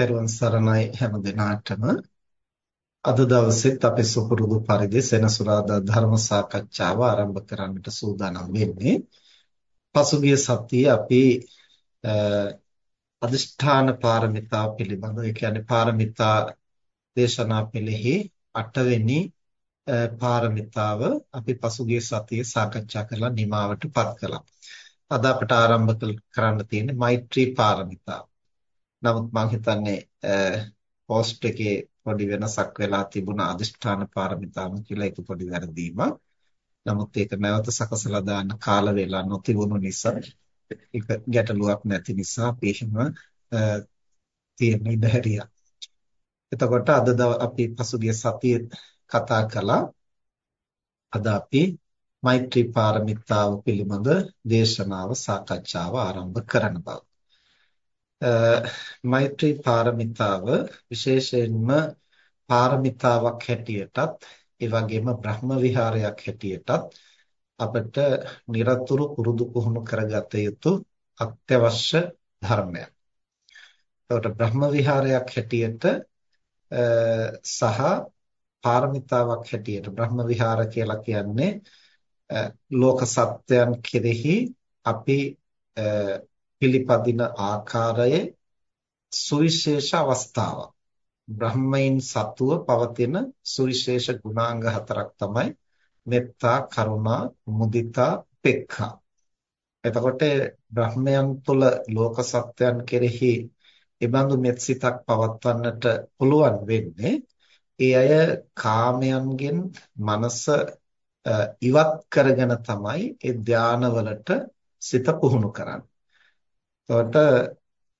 පෙරවන් සරණයි හැම දිනාටම අද දවසෙත් අපි සුපුරුදු පරිදි සෙනසුරාදා ධර්ම සාකච්ඡාව ආරම්භ කරන්නට සූදානම් වෙන්නේ පසුගිය සතියේ අපි අදිෂ්ඨාන පාරමිතා පිළිබඳව ඒ කියන්නේ පාරමිතා දේශනා පෙළෙහි 8 වෙනි පාරමිතාව අපි පසුගිය සතියේ සාකච්ඡා කරලා නිමාවටපත් කළා. අද අපට ආරම්භ කරන්න තියෙන්නේ මෛත්‍රී පාරමිතාව. නමුත් මම හිතන්නේ පෝස්ට් එකේ පොඩි වෙනසක් වෙලා තිබුණා අදිෂ්ඨාන පාරමිතාව කියලා ඒක පොඩි වැරදීමක්. නමුත් ඒක නැවත සකසලා දාන්න කාල වේලා නොතිබුණු නිසා ඒක ගැටලුවක් නැති නිසා අපි එහෙම තියෙන ඉඩ හැරියා. එතකොට අද අපි පසුගිය සතියේ කතා කළා අද අපි මෛත්‍රී පාරමිතාව පිළිබඳ දේශනාව සාකච්ඡාව ආරම්භ කරන බව. මෛත්‍රී පාරමිතාව විශේෂයෙන්ම පාරමිතාවක් හැටියටත් ඒ වගේම බ්‍රහ්ම විහාරයක් හැටියටත් අපිට নিরතුරු පුරුදු පුහුණු කරගත යුතු අත්‍යවශ්‍ය ධර්මයක්. ඒකට බ්‍රහ්ම විහාරයක් හැටියට සහ පාරමිතාවක් හැටියට බ්‍රහ්ම විහාර කියලා කියන්නේ ලෝක සත්‍යයන් කෙරෙහි අපි පිළිපදින ආකාරයේ සුවිශේෂ අවස්ථාවක්. බ්‍රහ්මයින් සතුව පවතින සුවිශේෂ ගුණාංග හතරක් තමයි මෙත්තා, කරුණා, මුදිතා, උපේක්ඛා. එතකොට බ්‍රහ්මයන් තුළ ලෝක සත්‍යයන් කෙරෙහි එබඳු මෙත්සිතක් පවත්වන්නට පුළුවන් වෙන්නේ ඒ අය කාමයන්ගෙන් මනස ඉවත් කරගෙන තමයි ඒ ධානවලට සිත පුහුණු කරන්නේ. එතකොට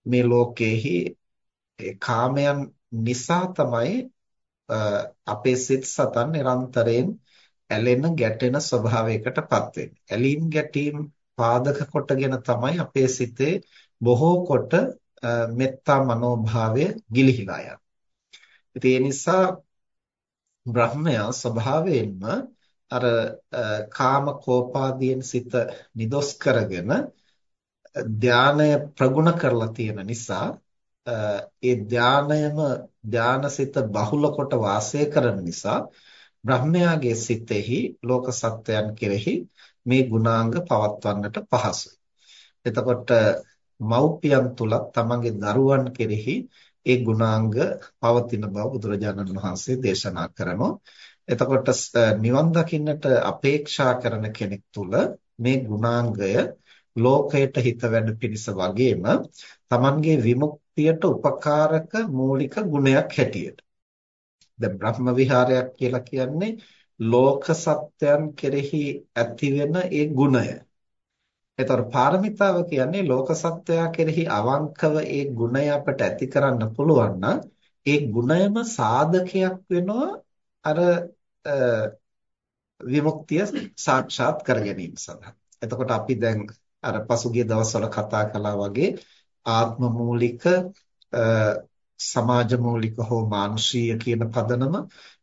මේ ලෝකයේහි කාමයන් නිසා තමයි අපේ සිත් සතන් නිරන්තරයෙන් ඇලෙන ගැටෙන ස්වභාවයකටපත් වෙන්නේ. ඇලීම් ගැටීම් පාදක කොටගෙන තමයි අපේ සිතේ බොහෝ කොට මෙත්තා මනෝභාවය ගිලිහිලා යන්නේ. ඒ නිසා බ්‍රහ්මයා ස්වභාවයෙන්ම අර කාම කෝපාදීන් සිත නිදොස් කරගෙන ධානය ප්‍රගුණ කරලා තියෙන නිසා ඒ ධානයම ධානසිත බහුල කොට වාසය කරන නිසා බ්‍රහ්මයාගේ සිතෙහි ලෝක සත්වයන් කෙරෙහි මේ ගුණාංග පවත්වන්නට පහසුයි. එතකොට මව්පියන් තුලත් තමන්ගේ දරුවන් කෙරෙහි ඒ ගුණාංග පවතින බව බුදුරජාණන් වහන්සේ දේශනා කරනවා. එතකොට නිවන් දකින්නට අපේක්ෂා කරන කෙනෙක් තුල මේ ගුණාංගය ලෝකයට හිත වැඩ පිණිස වගේම Tamanගේ විමුක්තියට උපකාරක මූලික ගුණයක් හැටියට. දැන් බ්‍රහ්ම විහාරයක් කියලා කියන්නේ ලෝක සත්‍යයන් කෙරෙහි ඇතිවෙන ඒ ගුණය. එතකොට පාරමිතාව කියන්නේ ලෝක සත්‍යය කෙරෙහි අවංකව ඒ ගුණය අපට ඇති කරන්න පුළුවන් නම් ඒ ගුණයම සාධකයක් වෙනවා අර විමුක්තිය සාක්ෂාත් කර ගැනීම සඳහා. එතකොට අපි දැන් අර පසුගිය දවස්වල කතා කළා වගේ ආත්ම මූලික සමාජ මූලික හෝ මානුෂීය කියන පදනම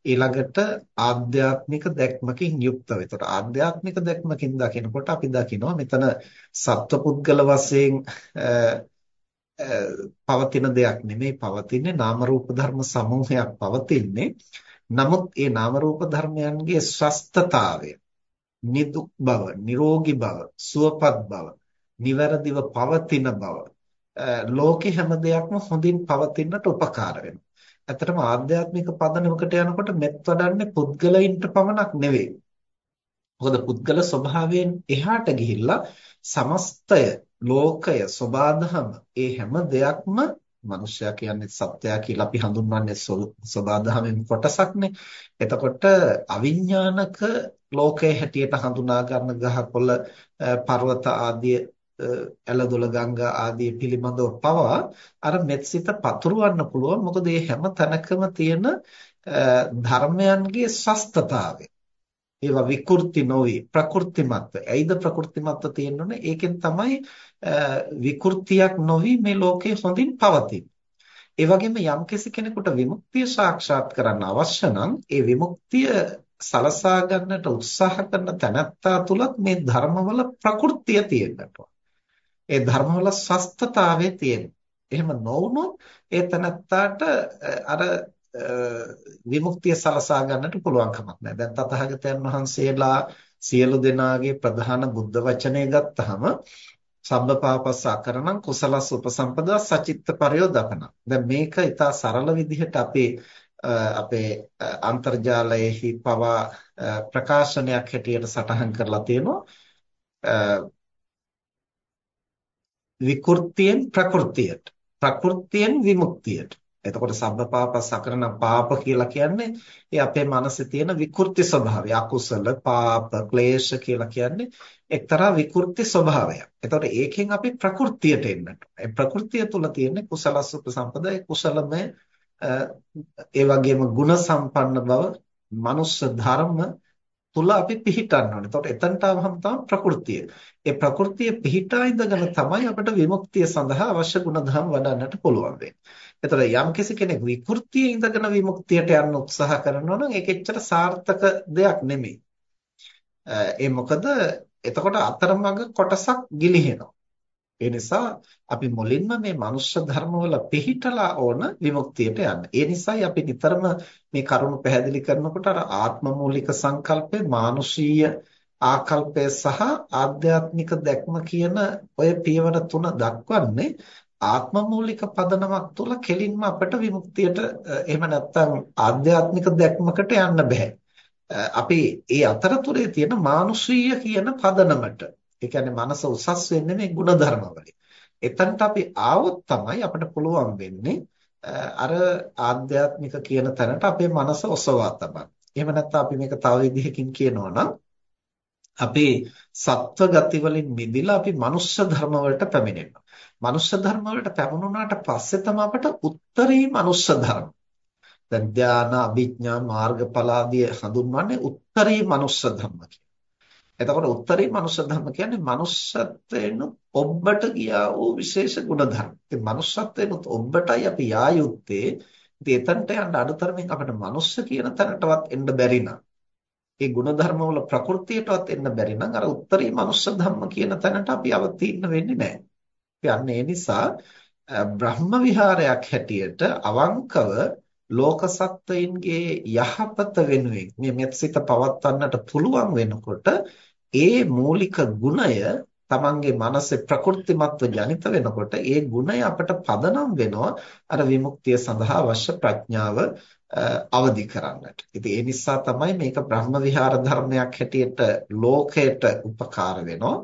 ඊළඟට ආධ්‍යාත්මික දැක්මකින් යුක්තව. ඒතකොට ආධ්‍යාත්මික දැක්මකින් දකිනකොට අපි දකිනවා මෙතන සත්වපුද්ගල වශයෙන් පවතින දෙයක් නෙමෙයි පවතින්නේ නාම රූප ධර්ම සමූහයක් පවතින්නේ. නමුත් මේ නාම රූප ධර්මයන්ගේ ස්වස්තතාවය නිදුක් බව, නිරෝගී බව, සුවපත් බව, නිවැරදිව පවතින බව ලෝකේ හැම දෙයක්ම හොඳින් පවතින්නට උපකාර වෙනවා. ඇත්තටම ආධ්‍යාත්මික පදනමකට යනකොට මෙත් වඩන්නේ පුද්ගලයින්ට පමණක් නෙවෙයි. මොකද පුද්ගල ස්වභාවයෙන් එහාට ගිහිල්ලා සමස්තය ලෝකය සබාධම ඒ හැම දෙයක්ම මනුෂ්‍යයා කියන්නේ සත්‍යය කියලා අපි හඳුන්වන්නේ සබාධමෙන් කොටසක්නේ. එතකොට අවිඥානික ලෝකයේ හැටියට හඳුනා ගන්න ගහකොළ පර්වත ආදී එළදොල ගංගා ආදී පිළිබඳව පවා අර මෙත්සිත පතුරවන්න පුළුවන් මොකද මේ හැම තැනකම තියෙන ධර්මයන්ගේ සස්තතාවය ඒවා විකෘති නොවි ප්‍රකෘතිමත්ව. ඇයිද ප්‍රකෘතිමත්ව තියෙන්නේ? ඒකෙන් තමයි විකෘතියක් නොවි මේ ලෝකේ හොඳින් පවතින්නේ ඒ වගේම යම්කිසි කෙනෙකුට විමුක්තිය සාක්ෂාත් කරන්න අවශ්‍ය නම් ඒ විමුක්තිය සලසා ගන්නට උත්සාහ කරන තැනැත්තා තුලත් මේ ධර්මවල ප්‍රകൃතිය තියෙන්නට ඒ ධර්මවල සස්තතාවය තියෙනවා. එහෙම නොවුනොත් ඒ තනත්තාට අර විමුක්තිය සලසා ගන්නට පුළුවන් කමක් නැහැ. දැන් තථාගතයන් වහන්සේලා සියලු දෙනාගේ ප්‍රධාන බුද්ධ වචනය ගත්තාම සබ්බපාපස්ස අකරණං කුසලස් උපසම්පදා සචිත්ත පරයෝදපන. දැන් මේක ඉතා සරල විදිහට අපේ අපේ අන්තර්ජාලයේහි පවා ප්‍රකාශනයක් හැටියට සටහන් කරලා තියෙනවා. විකෘතියෙන් ප්‍රകൃතියට ප්‍රകൃතියෙන් විමුක්තියට එතකොට සබ්බපාපස් අකරණ පාප කියලා කියන්නේ ඒ අපේ මනසේ තියෙන විකෘති ස්වභාවය. අකුසල, පාප, ක්ලේශ කියලා කියන්නේ එක්තරා විකෘති ස්වභාවයක්. එතකොට ඒකෙන් අපි ප්‍රകൃතියට එන්නට. ඒ ප්‍රകൃතිය තුල තියෙන කුසලස් උපසම්පදා ඒ කුසලමය ඒ වගේම ගුණ සම්පන්න බව, මනුස්ස ධර්ම තුල අපි පිහිටන්න ඕනේ. එතකොට එතනට આવහම තමයි ප්‍රകൃතිය. ඒ ප්‍රകൃතිය පිහිටා ඉඳගෙන තමයි අපිට විමුක්තිය සඳහා අවශ්‍ය ගුණධම් වඩන්නට පුළුවන් වෙන්නේ. එතකොට යම්කිසි කෙනෙක් විකෘතියේ ඉඳගෙන විමුක්තියට යන්න උත්සාහ කරනවා නම් ඒක එච්චර සාර්ථක දෙයක් නෙමෙයි. ඒ මොකද එතකොට අතරමඟ කොටසක් ගිලිහෙනවා. ඒ නිසා අපි මුලින්ම මේ මනුෂ්‍ය ධර්මවල පිහිටලා ඕන විමුක්තියට යන්න. ඒ නිසායි අපි නිතරම මේ කරුණු පැහැදිලි කරනකොට අර ආත්ම මූලික සංකල්පය, මානුෂීය ආකල්පය සහ ආධ්‍යාත්මික දැක්ම කියන ඔය පියවර තුන දක්වන්නේ ආත්ම මූලික පදනමක් තුළ කෙලින්ම අපට විමුක්තියට එහෙම නැත්නම් ආධ්‍යාත්මික දැක්මකට යන්න බෑ. අපි ඒ අතරතුරේ තියෙන මානුෂීය කියන පදනමට ඒ කියන්නේ මනස උසස් වෙන්නේ මේ ಗುಣධර්ම වලින්. එතනට අපි ආවොත් තමයි අපිට පුළුවන් වෙන්නේ අර ආධ්‍යාත්මික කියන තැනට අපේ මනස ඔසවා තබන්න. එහෙම නැත්නම් අපි මේක තව විදිහකින් කියනවා නම් අපේ සත්ව ගති වලින් මිදිලා අපි මනුෂ්‍ය ධර්ම වලට පැමිණෙනවා. මනුෂ්‍ය ධර්ම වලට පැමුණුනාට පස්සේ තමයි අපට උත්තරී මනුෂ්‍ය ධර්ම. දැන් ධානා, අභිඥා, මාර්ගඵල ආදී හඳුන්වන්නේ උත්තරී මනුෂ්‍ය ධර්ම කියලා. එතකොට උත්තරී මනුෂ්‍ය ධර්ම කියන්නේ මනුෂ්‍යත්වයෙන් ඔබට ගියා වූ විශේෂ ගුණ ධර්ම. ඉතින් මනුෂ්‍යත්වයෙන් ඔබටයි අපි යා යුත්තේ. ඉතින් එතනට යන්න අඩුතරමින් අපිට මනුෂ්‍ය කියන තැනටවත් එන්න බැරි නම් ඒ ගුණ ධර්ම වල ප්‍රകൃතියටවත් එන්න බැරි නම් අර උත්තරී මනුෂ්‍ය ධර්ම කියන තැනට අපි අවතීර්ණ වෙන්නේ නැහැ. ඉතින් ඒ නිසා බ්‍රහ්ම විහාරයක් හැටියට අවංකව ලෝක සත්වයින්ගේ යහපත වෙනුවෙන් මේ මෙත්සිත පවත්වන්නට පුළුවන් වෙනකොට ඒ මූලික ගුණය තමන්ගේ මනසේ ප්‍රකෘතිමත්ව ජනිත වෙනකොට ඒ ගුණය අපට පදනම් වෙනවා අර විමුක්තිය සඳහා අවශ්‍ය ප්‍රඥාව අවදි කරන්නට. ඉතින් ඒ නිසා තමයි මේක බ්‍රහ්ම විහාර ධර්මයක් හැටියට ලෝකයට උපකාර වෙනවා.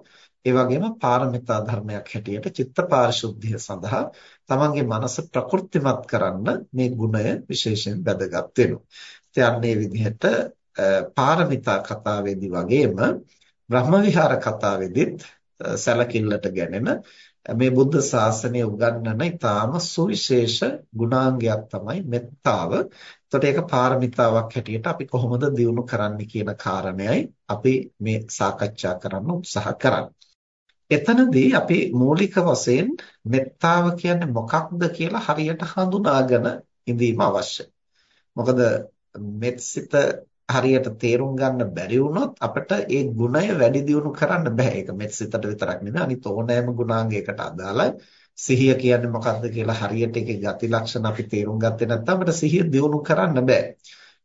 ඒ වගේම පාරමිතා ධර්මයක් හැටියට චිත්ත පාරිශුද්ධිය සඳහා තමන්ගේ මනස ප්‍රකෘතිමත් කරන්න මේ ගුණය විශේෂයෙන් වැදගත් වෙනවා. ඉතින් අන්නේ විදිහට පාරමිතා කතාවේදී වගේම බ්‍රහ්ම විහාර කතාවේදීත් සැලකිල්ලට ගැනෙන මේ බුද්ධ ශාසනය උගන්වන ඊටාම සුවිශේෂ ගුණාංගයක් තමයි මෙත්තාව. එතකොට ඒක පාරමිතාවක් හැටියට අපි කොහොමද දියුණු කරන්නේ කියන කාරණයයි අපි මේ සාකච්ඡා කරන්න උත්සාහ කරන්නේ. එතනදී අපි මූලික වශයෙන් මෙත්තාව කියන්නේ මොකක්ද කියලා හරියට හඳුනාගෙන ඉඳීම අවශ්‍යයි. මොකද මෙත්සිත හරියට තේරුම් ගන්න බැරි වුණොත් අපිට ඒ ගුණය වැඩි දියුණු කරන්න බෑ. ඒක මෙත්සිතට විතරක් නෙමෙයි අනිත් ඕනෑම ගුණාංගයකට අදාළයි. සිහිය කියන්නේ මොකක්ද කියලා හරියට ඒකේ ගති ලක්ෂණ අපි තේරුම් ගත්තේ නැත්නම් අපිට සිහිය දියුණු කරන්න බෑ.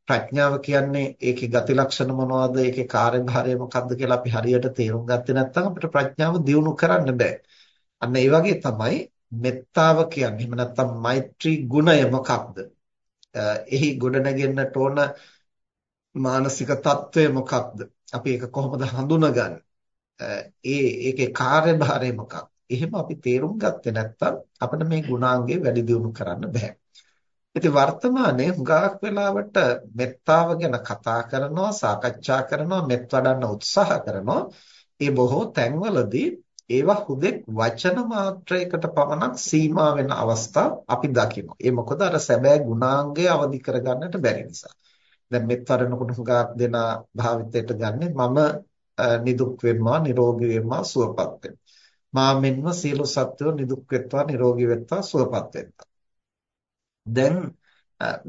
ප්‍රඥාව කියන්නේ ඒකේ ගති ලක්ෂණ මොනවද ඒකේ කාර්යභාරය මොකක්ද කියලා අපි හරියට තේරුම් ගත්තේ නැත්නම් අපිට ප්‍රඥාව දියුණු කරන්න බෑ. අන්න ඒ වගේ තමයි මෙත්තාව කියන්නේ. එහෙම නැත්නම් මෛත්‍රී ගුණය මොකක්ද? එහි ගොඩනගෙන්නට ඕන මානසික తত্ত্বය මොකක්ද? අපි ඒක කොහොමද හඳුනගන්නේ? ඒ ඒකේ කාර්යභාරය මොකක්ද? එහෙම අපි තේරුම් ගත්තේ නැත්නම් අපිට මේ ගුණාංගේ වැඩි දියුණු කරන්න බෑ. ඉතින් වර්තමානයේ හුඟක් වෙලාවට මෙත්තාව ගැන කතා කරනවා, සාකච්ඡා කරනවා, මෙත් වඩන්න උත්සාහ කරනවා. ඒ බොහෝ තැන්වලදී ඒවා හුදෙක් වචන මාත්‍රයකට පමණක් සීමා වෙන අවස්ථා අපි දකිනවා. ඒ මොකද අර සැබෑ ගුණාංගය අවදි කරගන්නට බැරි නිසා. දැන් මෙත් වඩනකොට හුඟක් දෙනා භාවිතයට ගන්නෙ මම නිදුක් වෙම්මා නිරෝගී වෙම්මා සුවපත් වෙම්මා. මා මෙන්ම සියලු සත්වෝ නිදුක් වෙත්වා නිරෝගී වෙත්වා සුවපත් වෙත්වා. දැන්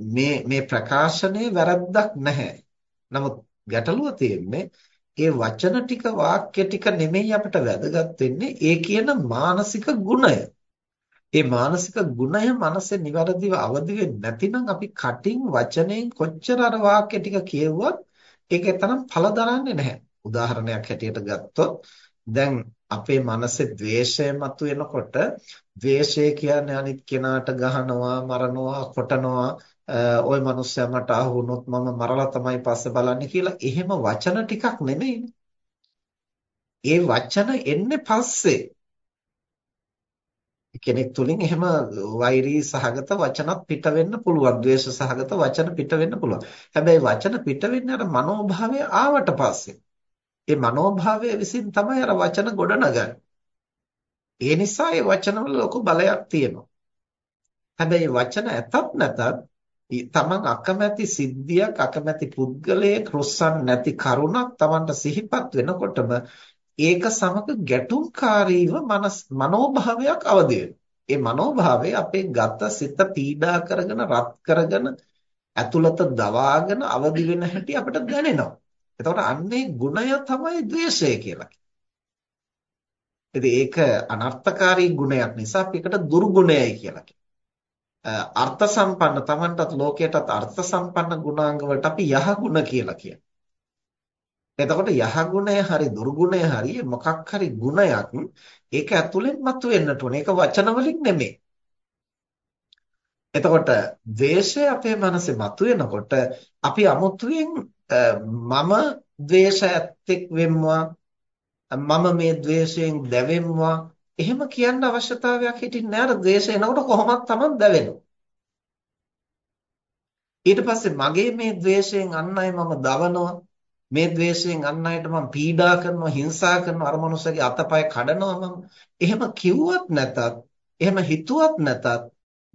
මේ මේ ප්‍රකාශනයේ වැරද්දක් නැහැ. නමුත් ගැටලුව තියෙන්නේ ඒ වචන ටික වාක්‍ය ටික නෙමෙයි අපිට වැදගත් වෙන්නේ ඒ කියන මානසික ගුණය. ඒ මානසික ගුණය මනසේ નિවරදිව අවදි වෙන්නේ නැතිනම් අපි කටින් වචනයෙන් කොච්චර අර වාක්‍ය ටික කියුවත් ඒකේ තරම් ඵල දරන්නේ නැහැ. උදාහරණයක් හැටියට ගත්තොත් දැන් අපේ මනසේ ද්වේෂය මතුවෙනකොට ද්වේෂය කියන්නේ අනිත් කෙනාට ගහනවා, මරනවා, කොටනවා, ওই මනුස්සයා මට අහු වුණොත් මම මරලා තමයි පස්සේ බලන්නේ කියලා එහෙම වචන ටිකක් නෙමෙයිනේ. ඒ වචන එන්නේ පස්සේ කෙනෙක් තුලින් එහෙම වෛරී සහගත වචනත් පිට වෙන්න පුළුවන්. ද්වේෂ සහගත වචන පිට වෙන්න පුළුවන්. හැබැයි වචන පිට වෙන්නේ අර මනෝභාවය ආවට පස්සේ. ඒ මනෝභාවය විසින් තමයි අර වචන ගොඩනගන්නේ. ඒ නිසා ඒ වචනවල ලොකු බලයක් තියෙනවා. හැබැයි වචන ඇතත් නැතත් තමන් අකමැති සිද්ධියක් අකමැති පුද්ගලයෙක් රොස්සන් නැති කරුණක් තමන්ට සිහිපත් වෙනකොටම ඒක සමග ගැටුම්කාරීව මනස් මනෝභාවයක් අවදි ඒ මනෝභාවය අපේ ගත සිත පීඩා කරගෙන රත් කරගෙන ඇතුළත දවාගෙන අවදි වෙන හැටි අපිට දැනෙනවා. එතකොට අන්නේ ගුණය තමයි ද්වේෂය කියලා කියන්නේ. ඒක අනර්ථකාරී ගුණයක් නිසා අපි ඒකට දුර්ගුණයයි කියලා කියනවා. අර්ථ සම්පන්න Tamanටත් ලෝකයටත් අර්ථ සම්පන්න ගුණාංග වලට අපි යහ ගුණ කියලා කියනවා. එතකොට යහගුණය හරි දුර්ගුණය හරි මොකක් හරි ගුණයක් ඒක ඇතුළෙන් මතුවෙන්නට ඕනේ. ඒක වචන වලින් නෙමෙයි. එතකොට ද්වේෂය අපේ මනසේ මතුවෙනකොට අපි අමුතුවෙන් මම ද්වේෂ ඇත්තෙක් වෙම්වා මම මේ द्वේෂයෙන් දැවෙම්වා. එහෙම කියන්න අවශ්‍යතාවයක් හිටින්නේ නැහැ අර ද්වේෂය එනකොට කොහොමද Taman දැවෙනවා. ඊට පස්සේ මගේ මේ द्वේෂයෙන් අන් අය මම දවනවා. මේ द्वේෂයෙන් අන් අයට මම පීඩා කරනවා හිංසා කරනවා. අර මනුස්සගේ අතපය කඩනවා මම. එහෙම කිව්වත් නැතත් එහෙම හිතුවත් නැතත්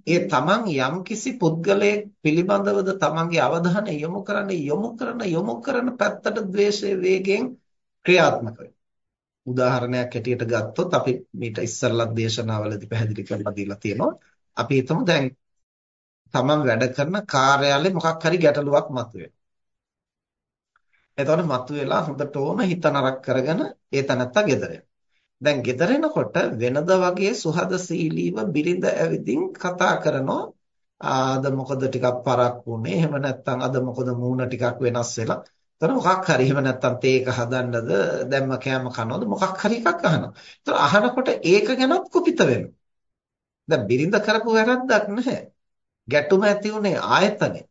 ඒ Taman යම් කිසි පුද්ගලයෙක් පිළිබඳවද Tamanගේ අවධානය යොමු කරන්නේ යොමු කරන යොමු කරන පැත්තට द्वේෂයේ වේගෙන් ක්‍රියාත්මක උදාහරණයක් හැටියට ගත්තොත් අපි මීට ඉස්සරලත් දේශනාවලදී පැහැදිලි කරලා දීලා තියෙනවා. අපි හිතමු දැන් තමන් වැඩ කරන කාර්යාලේ මොකක් හරි ගැටලුවක් මතුවෙනවා එතකොට මතුවෙලා හොඳටම හිත නරක කරගෙන ඒ තනත්තා ගෙදර දැන් ගෙදර එනකොට වෙනද වගේ සුහදශීලීව බිරිඳ ඇවිදින් කතා කරනවා. ආද මොකද ටිකක් පරක් වුනේ එහෙම නැත්නම් අද මොකද මූණ ටිකක් වෙනස් වෙලා? එතන මොකක් හරි එහෙම නැත්නම් තේක හදන්නද? දැම්ම කෑම කනවද? මොකක් හරි එකක් අහනවා. එතන අහනකොට ඒක ගැනත් කුපිත වෙනවා. දැන් බිරිඳ කරපු වැරද්දක් නැහැ. ගැටුම ඇති උනේ ආයතනේ.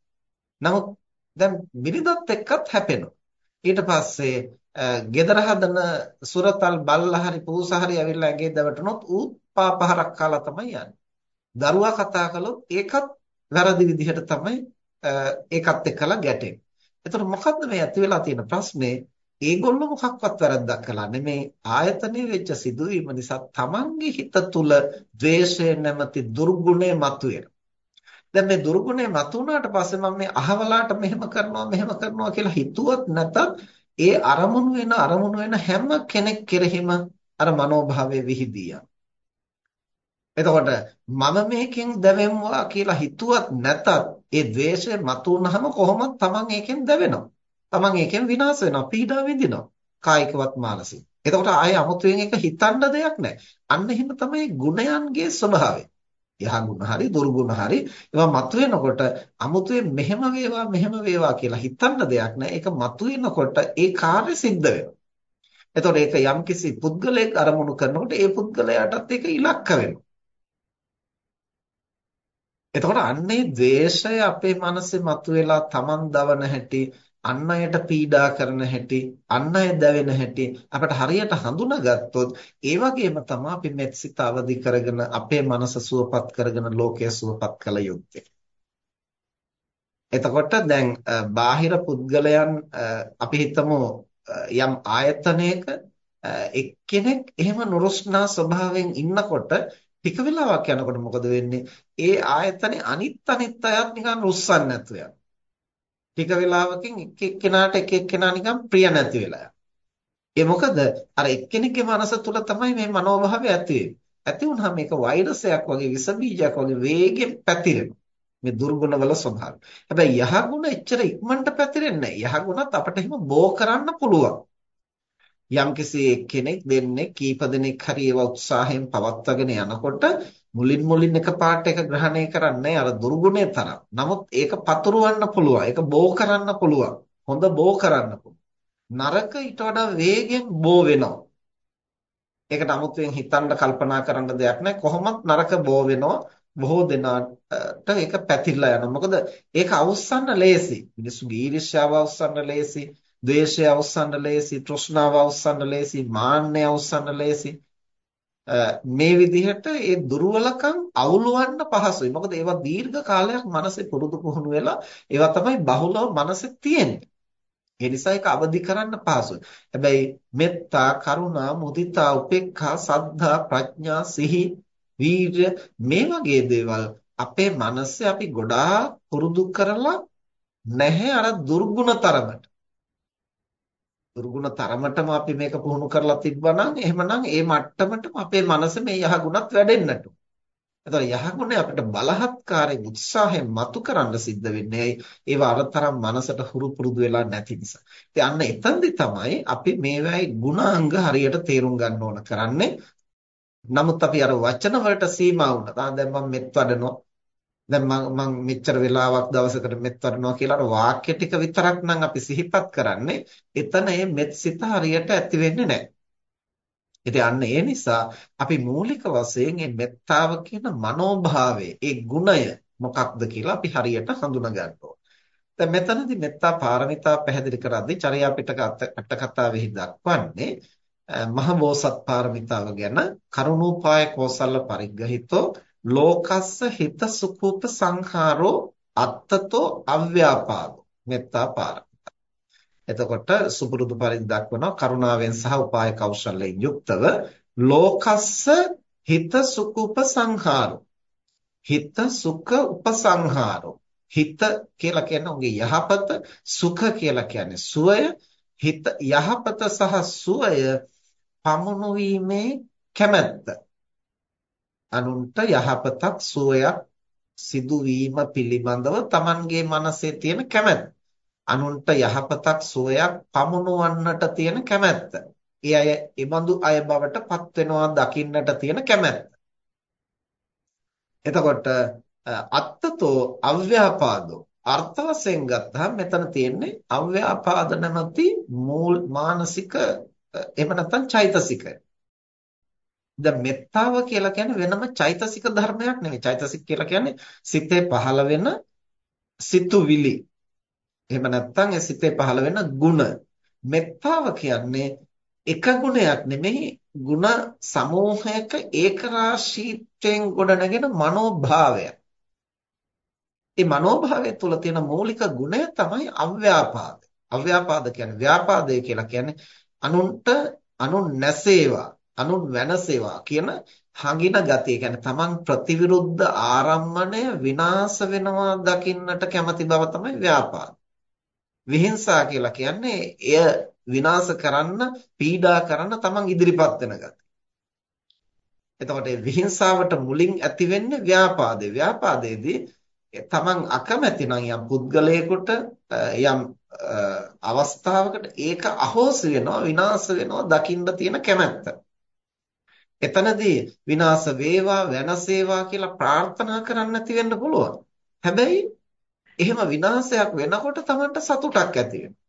නමුත් දැන් බිරිඳත් එක්කත් හැපෙනවා. ඊට පස්සේ gedara හදන සුරතල් බල්ලා හරි පූසා හරි ඇවිල්ලා ඇගේ දවටනොත් ඌ පාපහරක් කාලා තමයි යන්නේ. දරුවා කතා කළොත් ඒකත් වැරදි විදිහට තමයි ඒකත් එක්කලා ගැටෙන්නේ. එතකොට මොකද්ද මේ ඇති වෙලා තියෙන ප්‍රශ්නේ? ඒගොල්ලෝ මොකක්වත් වැරද්දක් කළා නෙමේ ආයතනයේ වෙච්ච සිදුවීම නිසා තමන්ගේ හිත තුල ද්වේෂය නැමැති දුර්ගුණය මතුවෙන. දැන් මේ දුර්ගුණය මතුවුණාට පස්සේ මම මේ අහවලාට මෙහෙම කරනවා මෙහෙම කරනවා කියලා හිතුවත් නැතත් ඒ අරමුණු වෙන අරමුණු වෙන හැම කෙනෙක් කෙරෙහිම අර මනෝභාවය විහිදී එතකොට මම මේකෙන් දැවෙම්වා කියලා හිතුවත් නැතත් ඒ द्वේෂය මතුවුනහම කොහොමද Taman ඒකෙන් දැවෙනවා. Taman ඒකෙන් විනාශ වෙනවා, පීඩා විඳිනවා. කායිකවත් මානසික. එතකොට ආයේ අමුතුවෙන් එක හිතන්න දෙයක් නැහැ. අන්න එහෙම තමයි ගුණයන්ගේ ස්වභාවය. යහගුණ හරි දුර්ගුණ හරි ඒවා මතුවෙනකොට අමුතුවෙන් මෙහෙම වේවා මෙහෙම වේවා කියලා හිතන්න දෙයක් නැහැ. ඒක මතුවෙනකොට ඒ කාර්ය සිද්ධ වෙනවා. එතකොට ඒක යම්කිසි පුද්ගලයෙක් අරමුණු කරනකොට ඒ පුද්ගලයාටත් ඒක ඉලක්ක වෙනවා. එතකොට අන්නේ ද්වේෂය අපේ මනසේ මතුවෙලා Taman දවන හැටි අන් අයට පීඩා කරන හැටි අන් අය දැවෙන හැටි අපිට හරියට හඳුනාගත්තොත් ඒ වගේම තමයි අපි මෙත්සිත අවදි කරගෙන අපේ මනස සුවපත් කරගෙන ලෝකය සුවපත් කළ යුත්තේ. එතකොට දැන් බාහිර පුද්ගලයන් අපි හිතමු යම් ආයතනයක එක්කෙනෙක් එහෙම නුරුස්නා ස්වභාවයෙන් ඉන්නකොට ටික වෙලාවක් යනකොට මොකද වෙන්නේ? ඒ ආයතනේ අනිත් අනිත් අයත් නිකන් රුස්සන්නේ නැතු යනවා. ටික වෙලාවකින් එක එක්කෙනාට එක එක්කෙනා නිකන් ප්‍රිය නැති වෙලා ඒ මොකද අර එක්කෙනෙක්ගේ මනස තුල තමයි මේ මනෝභාවය ඇති වෙන්නේ. ඇති වුනහම මේක වෛරසයක් වගේ විස බීජයක් වගේ වේගෙන් පැතිරෙනවා. මේ දුර්ගුණවල ස්වභාවය. හැබැයි යහගුණ එච්චර ඉක්මනට පැතිරෙන්නේ නැහැ. යහගුණත් අපිට එහෙම බෝ කරන්න පුළුවන්. යම්කිසි කෙනෙක් දෙන්නේ කීප දෙනෙක් හරි ඒවා උත්සාහයෙන් පවත්වාගෙන යනකොට මුලින් මුලින් එකපාරට එක ග්‍රහණය කරන්නේ අර දුර්ගුණේ තරම්. නමුත් ඒක පතුරවන්න පුළුවන්. ඒක බෝ කරන්න පුළුවන්. හොඳ බෝ කරන්න පුළුවන්. නරක ඊට වඩා වේගෙන් බෝ වෙනවා. ඒකට 아무තෙන් හිතන්න කල්පනා කරන්න දෙයක් නැහැ. කොහොමත් නරක බෝ වෙනවා. බොහෝ දෙනාට ඒක පැතිරලා යනවා. මොකද ඒක අවුස්සන්න ලේසි. මිනිස්සුගේ ඊර්ෂ්‍යාව අවුස්සන්න ලේසි. ද්වේෂය අවසන්න ලේසි, තෘෂ්ණාව අවසන්න ලේසි, මාන්නය අවසන්න ලේසි. මේ විදිහට ඒ දුර්වලකම් අවුලවන්න පහසුයි. මොකද ඒවා දීර්ඝ කාලයක් මනසේ පුරුදු පුහුණු වෙලා ඒවා තමයි බහුලව මනසේ තියෙන්නේ. ඒ නිසා ඒක අවදි කරන්න පහසුයි. හැබැයි මෙත්තා, කරුණා, මුදිතා, උපේක්ඛා, සද්ධා, ප්‍රඥා, සිහි, වීර්ය මේ වගේ දේවල් අපේ මනසේ අපි ගොඩාක් පුරුදු කරලා නැහැ අර දුර්ගුණ තරමට. දුර්ගුණ තරමටම අපි මේක පුහුණු කරලා තිබ්බනම් එහෙමනම් ඒ මට්ටමටම අපේ මනස මේ යහගුණත් වැඩෙන්නට. එතකොට යහගුණේ අපිට බලහත්කාරයෙන් උත්සාහයෙන් මතු කරන්න සිද්ධ වෙන්නේ ඒව අරතරම් මනසට හුරු පුරුදු වෙලා නැති නිසා. ඉතින් අන්න එතනදි තමයි අපි මේවායි ගුණාංග හරියට තේරුම් ගන්න ඕන කරන්නේ. නමුත් අපි අර වචන වලට සීමා වුණා. දැන් මම මෙත් වඩනවා දැන් මම මම මෙච්චර වෙලාවක් දවසකට මෙත් වඩනවා කියලා අර වාක්‍ය ටික විතරක් නම් අපි සිහිපත් කරන්නේ එතන මේ මෙත් සිත හරියට ඇති වෙන්නේ නැහැ. ඉතින් අන්න ඒ නිසා අපි මූලික වශයෙන් මේ මෙත්තාව කියන මනෝභාවය, ඒ ගුණය මොකක්ද කියලා අපි හරියට හඳුනා ගන්න ඕන. දැන් මෙතනදී මෙත්තා පාරමිතා පැහැදිලි කරද්දී චර්යා පිටක අට කතාවෙහි දක්වන්නේ මහ බෝසත් පාරමිතාව ගැන කරුණෝපාය කෝසල්ල පරිග්‍රහිතෝ ලෝකස්ස හිත සුඛූප සංඛාරෝ අත්තතෝ අව්‍යාපාදෝ. මෙත්තා පාරමිතා. එතකොට සුපුරුදු පරිදි දක්වනවා කරුණාවෙන් සහ උපාය කෞශල්‍යයෙන් යුක්තව ලෝකස්ස හිත සුඛූප සංඛාරෝ. හිත සුඛ උපසංහාරෝ හිත කියලා කියන්නේ උගේ යහපත සුඛ කියලා කියන්නේ සුවය. හිත යහපත සහ සුවය පමුණු වීමේ කැමැත්ත. අනුන්ට යහපතක් සුවයක් සිදුවීම පිළිබඳව Tamanගේ මනසේ තියෙන කැමැත්ත. අනුන්ට යහපතක් සුවයක් පමුණුවන්නට තියෙන කැමැත්ත. ඒ අය ඒබඳු අය බවට පත් වෙනවා දකින්නට තියෙන කැමැත්ත. එතකොට අත්තතෝ අව්‍යාපාදෝ අර්ථ වශයෙන් ගත්තාම මෙතන තියෙන්නේ අව්‍යාපාද නැමැති මූල මානසික එහෙම නැත්නම් චෛතසිකය. දැන් මෙත්තාව කියලා කියන්නේ වෙනම චෛතසික ධර්මයක් නෙවෙයි. චෛතසික කියලා කියන්නේ සිතේ පහළ වෙන සිතුවිලි. එහෙම නැත්නම් ඒ සිතේ පහළ වෙන ಗುಣ. මෙත්තාව කියන්නේ එක ගුණයක් නෙමෙයි ಗುಣ සමූහයක ඒකරාශීත්වයෙන් ගොඩනගෙන මනෝභාවය. මේ මනෝභාවය තුළ තියෙන මූලික ගුණය තමයි අව්‍යාපාද. අව්‍යාපාද කියන්නේ ව්‍යාපාදය කියලා කියන්නේ අනුන්ට අනුන් නැසේවා අනුන් වෙනසේවා කියන හඟින ගතිය. කියන්නේ තමන් ප්‍රතිවිරුද්ධ ආරම්මණය විනාශ වෙනවා දකින්නට කැමති බව තමයි ව්‍යාපාද. විහිංසා කියලා කියන්නේ එය විනාශ කරන්න, පීඩා කරන්න තමන් ඉදිරිපත් වෙන ගතිය. එතකොට විහිංසාවට මුලින් ඇති වෙන්නේ ව්‍යාපාදේ. ව්‍යාපාදයේදී තමන් අකමැති නම් යම් පුද්ගලයෙකුට යම් අවස්ථාවකට ඒක අහෝසි වෙනවා විනාශ වෙනවා දකින්න තියෙන කැමැත්ත. එතනදී විනාශ වේවා වෙනසේවා කියලා ප්‍රාර්ථනා කරන්න නැති වෙන්න පුළුවන්. හැබැයි එහෙම විනාශයක් වෙනකොට Tamanට සතුටක් ඇති වෙනවා.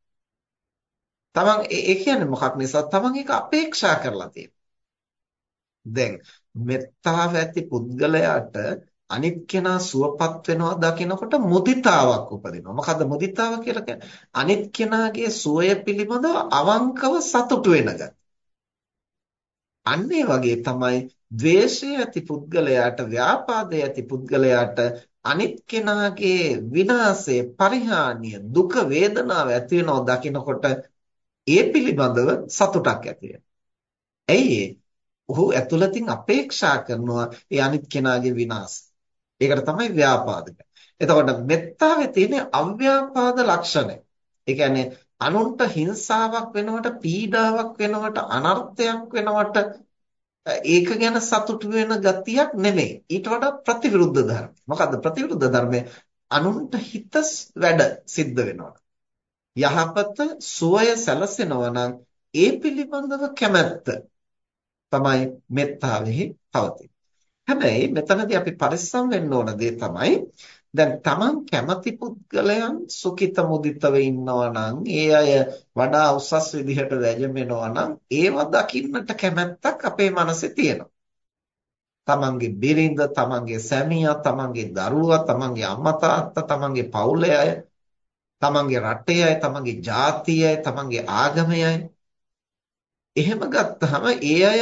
Taman ඒ කියන්නේ මොකක් නිසා Taman ඒක අපේක්ෂා කරලා තියෙනවා. දැන් මෙත්තාව ඇති පුද්ගලයාට අනිත් කෙනා සුවපත් වෙනවා දකිනකොට මුදිතාවක් උපදිනවා. මොකද්ද මුදිතාව කියලා කියන්නේ? අනිත් කෙනාගේ සුවය පිළිබඳව අවංකව සතුටු වෙන ගතිය. අන්න ඒ වගේ තමයි ද්වේෂය ඇති පුද්ගලයාට ව්‍යාපාදය ඇති පුද්ගලයාට අනිත් කෙනාගේ විනාශය පරිහානිය දුක වේදනාව ඇති වෙනව දකිනකොට ඒ පිළිබඳව සතුටක් ඇති ඇයි ඔහු ඇතුළතින් අපේක්ෂා කරනවා ඒ අනිත් කෙනාගේ විනාශය. ඒකට තමයි ව්‍යාපාද එතකොට මෙත්තාවේ තියෙන අව්‍යාපාද ලක්ෂණය. ඒ කියන්නේ අනුන්ට හිංසාවක් වෙනවට පීඩාවක් වෙනවට අනර්ථයක් වෙනවට ඒක ගැන සතුටු වෙන ගතියක් නෙමෙයි. ඊට වඩා ප්‍රතිවිරුද්ධ ධර්ම මොකද්ද ප්‍රතිවිරුද්ධ ධර්මය? අනුන්ට හිත වැඩ සිද්ධ වෙනවා. යහපත සුවය සැලසෙනවා නම් ඒ පිළිබඳව කැමැත්ත තමයි මෙත්තාවෙහි පවතින්නේ. හැබැයි මෙතනදී අපි පරිස්සම් වෙන්න ඕන දේ තමයි දැන් Taman කැමති පුද්ගලයන් සුඛිත මුදිතව ඉන්නවා නම් ඒ අය වඩා උසස් විදිහට වැජඹෙනවා නම් ඒව දකින්නට කැමැත්තක් අපේ මනසේ තියෙනවා. තමන්ගේ බිරිඳ, තමන්ගේ සැමියා, තමන්ගේ දරුවා, තමන්ගේ අම්මා තාත්තා, තමන්ගේ පවුලේ අය, තමන්ගේ රටේ අය, තමන්ගේ ජාතිය අය, තමන්ගේ ආගමේ අය. එහෙම ගත්තාම ඒ අය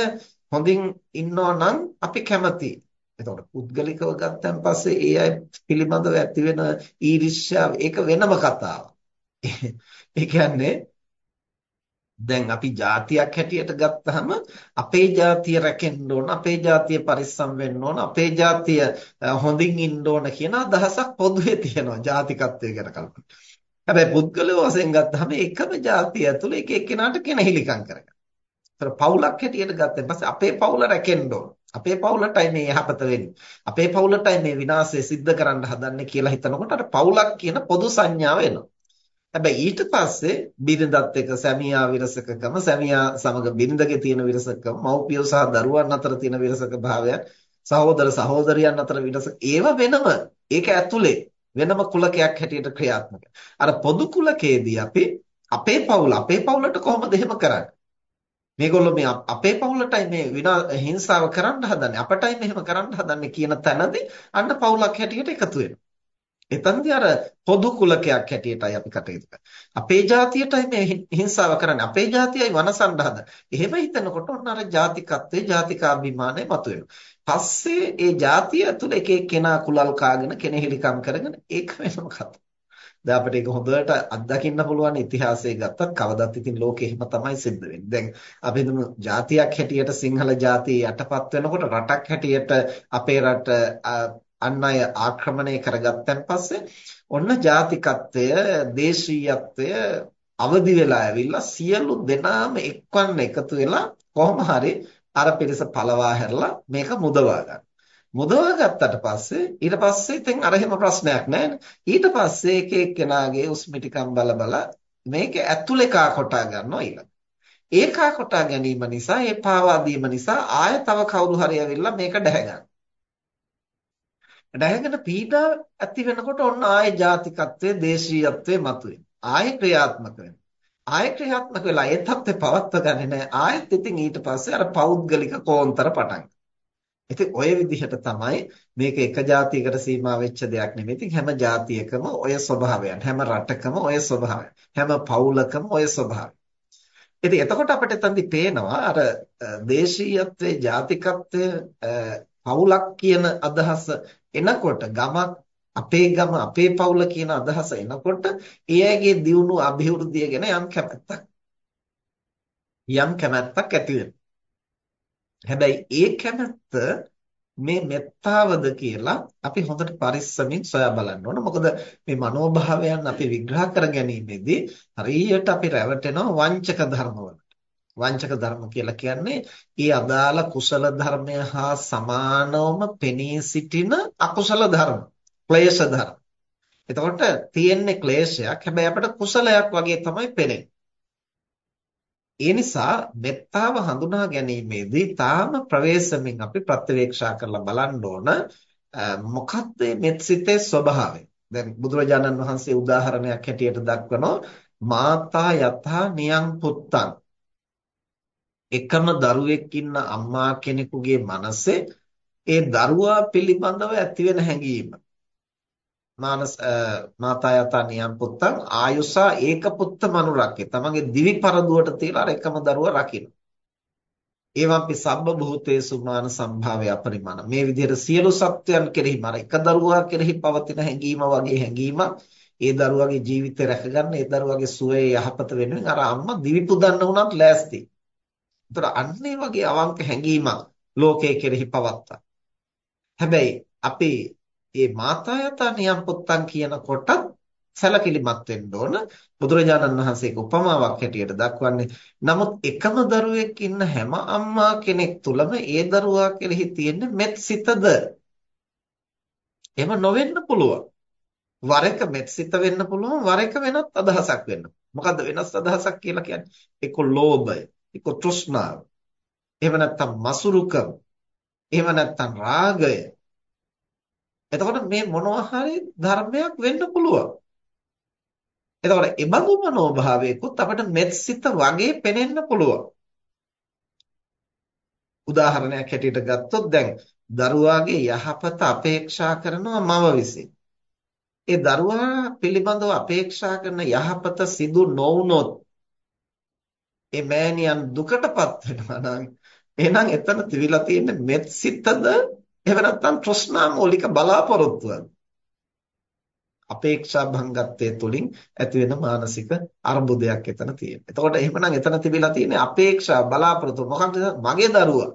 හොඳින් ඉන්නවා නම් අපි කැමතියි. එතකොට පුද්ගලිකව ගත්තන් පස්සේ ඒ අය පිළිබඳව ඇති වෙන ඊර්ෂ්‍යාව ඒක වෙනම කතාවක්. ඒ කියන්නේ දැන් අපි જાතියක් හැටියට ගත්තාම අපේ જાතිය රැකෙන්න ඕන අපේ જાතිය පරිස්සම් වෙන්න ඕන අපේ જાතිය හොඳින් ඉන්න ඕන කියන අදහසක් පොදුවේ තියෙනවා જાතිකත්වය ගැන කල්පනා. හැබැයි පුද්ගලව වශයෙන් ගත්තාම එකම જાතිය ඇතුළේ එක එක්කෙනාට කෙනහිලිකම් කරගන්න. ඒතර පවුලක් හැටියට ගත්තන් පස්සේ අපේ පවුල රැකෙන්න ඕන. අපේ පවුලටයි මේ යහපත වෙන්නේ. අපේ පවුලටයි මේ විනාශය සිද්ධ කරන්න හදන්නේ කියලා හිතනකොට අර පවුලක් කියන පොදු සංඥාව එනවා. හැබැයි ඊට පස්සේ බිරිඳත් එක්ක සැමියා විරසකකම සැමියා සමග බිරිඳගේ තියෙන විරසකකම මව්පියෝ සහ දරුවන් අතර තියෙන විරසක භාවයන් සහෝදර සහෝදරියන් අතර විරසක ඒව වෙනම ඒක ඇතුලේ වෙනම කුලකයක් හැටියට ක්‍රියාත්මක. අර පොදු කුලකයේදී අපි අපේ පවුල අපේ පවුලට කොහොමද එහෙම කරන්නේ? මේගොල්ලෝ මේ අපේ පවුලටයි මේ විනා හිංසාව කරන්න හදන්නේ අපටයි මෙහෙම කරන්න හදන්නේ කියන තැනදී අන්න පවුලක් හැටියට එකතු වෙනවා. එතනදී අර පොදු කුලකයක් හැටියටයි අපි කටයුතු කරන්නේ. අපේ ජාතියටයි මේ හිංසාව කරන්නේ. අපේ ජාතියයි වනසන්න හදන්නේ. එහෙම හිතනකොට ඔන්න අර ජාතිකත්වයේ ජාතිකාභිමානය මතුවෙනවා. පස්සේ ඒ ජාතිය ඇතුළේ එක එක්කෙනා කුලල් කාගෙන කෙනෙහිලිකම් කරගෙන ඒක වෙනම කතාවක්. දැන් අපිට ඒක හොඳට අත්දකින්න පුළුවන් ඉතිහාසයේ ගත්තත් කවදත් ඉතින් ලෝකෙ එහෙම තමයි සිද්ධ වෙන්නේ. දැන් අපි හිතමු ජාතියක් හැටියට සිංහල ජාතිය යටපත් වෙනකොට රටක් හැටියට අපේ රට අන් අය ආක්‍රමණය කරගත්තන් පස්සේ ඔන්න ජාතිකත්වය දේශීයත්වය අවදි වෙලා ඇවිල්ලා සියලු දෙනාම එක්වන්න එකතු වෙලා කොහොම හරි අර පිරිස පළවා හැරලා මේක මුදවා ගන්න. මුදවා ගත්තට පස්සේ ඊට පස්සේ ඉතින් අර එහෙම ප්‍රශ්නයක් නැහැ ඊට පස්සේ එක එක්කෙනාගේ උස්මිටිකම් බල බල මේක ඇතුලේ කා කොටා ගන්නවා ඊළඟ. ඒකා කොටා ගැනීම නිසා ඒ පාවා දීම නිසා ආය තව කවුරු හරි ඇවිල්ලා මේක දැහැ ගන්නවා. නැහැගෙන පීඩා ඇති වෙනකොට ඔන්න ආයේ ජාතිකත්වයේ දේශීයත්වයේ මතුවේ. ආයේ ක්‍රියාත්මක වෙනවා. ආයේ ක්‍රියාත්මක වෙලා ඒ තත්ත්වේ පවත්ව ගන්නේ නැහැ. ආයෙත් ඉතින් ඊට පස්සේ අර පෞද්ගලික කෝන්තර පටන් ඉතින් ඔය විදිහට තමයි මේක එක જાතියකට සීමා වෙච්ච දෙයක් නෙමෙයි. ඉතින් හැම જાතියකම ඔය ස්වභාවයන්, හැම රටකම ඔය ස්වභාවය, හැම පවුලකම ඔය ස්වභාවය. ඉතින් එතකොට අපිට එතනදී පේනවා අර දේශීයත්වයේ, ජාතිකත්වයේ පවුලක් කියන අදහස එනකොට ගමක් අපේ ගම අපේ පවුල කියන අදහස එනකොට එයාගේ දියුණු අභිවෘද්ධිය ගැන යම් කැමැත්තක් යම් කැමැත්තක් ඇති වෙනවා. හැබැයි ඒ කැමැත්ත මේ මෙත්තාවද කියලා අපි හොඳට පරිස්සමින් සොයා බලන්න ඕන. මොකද මේ මනෝභාවයන් අපි විග්‍රහ කර ගැනීමේදී හරියට අපි රැවටෙනවා වංචක ධර්මවල. වංචක ධර්ම කියලා කියන්නේ ඒ අදාළ කුසල ධර්මය හා සමානවම පෙනී සිටින අකුසල ධර්ම, ක්ලේශ ධර්ම. එතකොට තියෙන්නේ ක්ලේශයක්. හැබැයි අපිට කුසලයක් වගේ තමයි පෙනෙන්නේ. ඒ නිසා මෙත්තාව හඳුනා ගැනීමේදී තාම ප්‍රවේශමෙන් අපි ප්‍රත්‍යවේක්ෂා කරලා බලන්න ඕන මොකක්ද මේ මෙත්සිතේ ස්වභාවය. දැන් බුදුරජාණන් වහන්සේ උදාහරණයක් හැටියට දක්වනවා මාතා යථා නියං පුත්තං එකම දරුවෙක් ඉන්න අම්මා කෙනෙකුගේ මනසේ ඒ දරුවා පිළිබඳව ඇති වෙන හැඟීම මානස මාතා යතා නියම් පුත්තං ආයුසා ඒක පුත්ත මනුරක්කේ තමගේ දිවි පරදුවට තියලා අර එකම දරුවා රකින්න. ඒවම්පි සබ්බ භූතේසු මාන සම්භාවය අපරිමාණ. මේ විදිහට සියලු සත්වයන් කෙරෙහි මර එක දරුවා කෙරෙහි පවතින හැඟීම වගේ හැඟීමක් ඒ දරුවාගේ ජීවිතය රැකගන්න ඒ දරුවාගේ සුවය යහපත වෙනුවෙන් අර අම්මා දිවි පුදන්න උනත් ලෑස්ති. ඒතර අන්නේ වගේ අවංක හැඟීමක් ලෝකයේ කෙරෙහි පවත්තා. හැබැයි අපි මේ මාතා යතා නියම් පුත්තන් කියනකොට සැලකිලිමත් වෙන්න ඕන බුදුරජාණන් වහන්සේක උපමාවක් හැටියට දක්වන්නේ නමුත් එකම දරුවෙක් ඉන්න හැම අම්මා කෙනෙක් තුලම ඒ දරුවා කෙරෙහි තියෙන මෙත් සිතද එහෙම නොවෙන්න පුළුවන් වර එක මෙත් සිත වෙන්න පුළුවන් වර එක වෙනත් අදහසක් වෙන්න මොකද්ද වෙනස් අදහසක් කියලා කියන්නේ? එක්ක ලෝභය, එක්ක තෘෂ්ණාව. එහෙම නැත්නම් මසුරුකම. එහෙම නැත්නම් රාගය. එතකොට මේ මොනවා හරි ධර්මයක් වෙන්න පුළුවන්. එතකොට ඒ බඳු මනෝභාවයකුත් අපිට මෙත්සිත වගේ පෙනෙන්න පුළුවන්. උදාහරණයක් හැටියට ගත්තොත් දැන් දරුවාගේ යහපත අපේක්ෂා කරනවා මව විසින්. ඒ දරුවා පිළිබඳව අපේක්ෂා කරන යහපත සිදු නොවුනොත් ඒ මෑණියන් දුකටපත් වෙනවා නම් එහෙනම් එතන තිබිලා තියෙන මෙත්සිතද එහෙම නැත්නම් තෘෂ්ණා මූලික බලාපොරොත්තුවද අපේක්ෂා භංගත්වයේ තුලින් ඇති වෙන මානසික අර්බුදයක් එතන තියෙනවා. එතකොට එහෙමනම් එතන තිබිලා තියෙන්නේ අපේක්ෂා බලාපොරොත්තු මොකක්ද? මගේ දරුවා.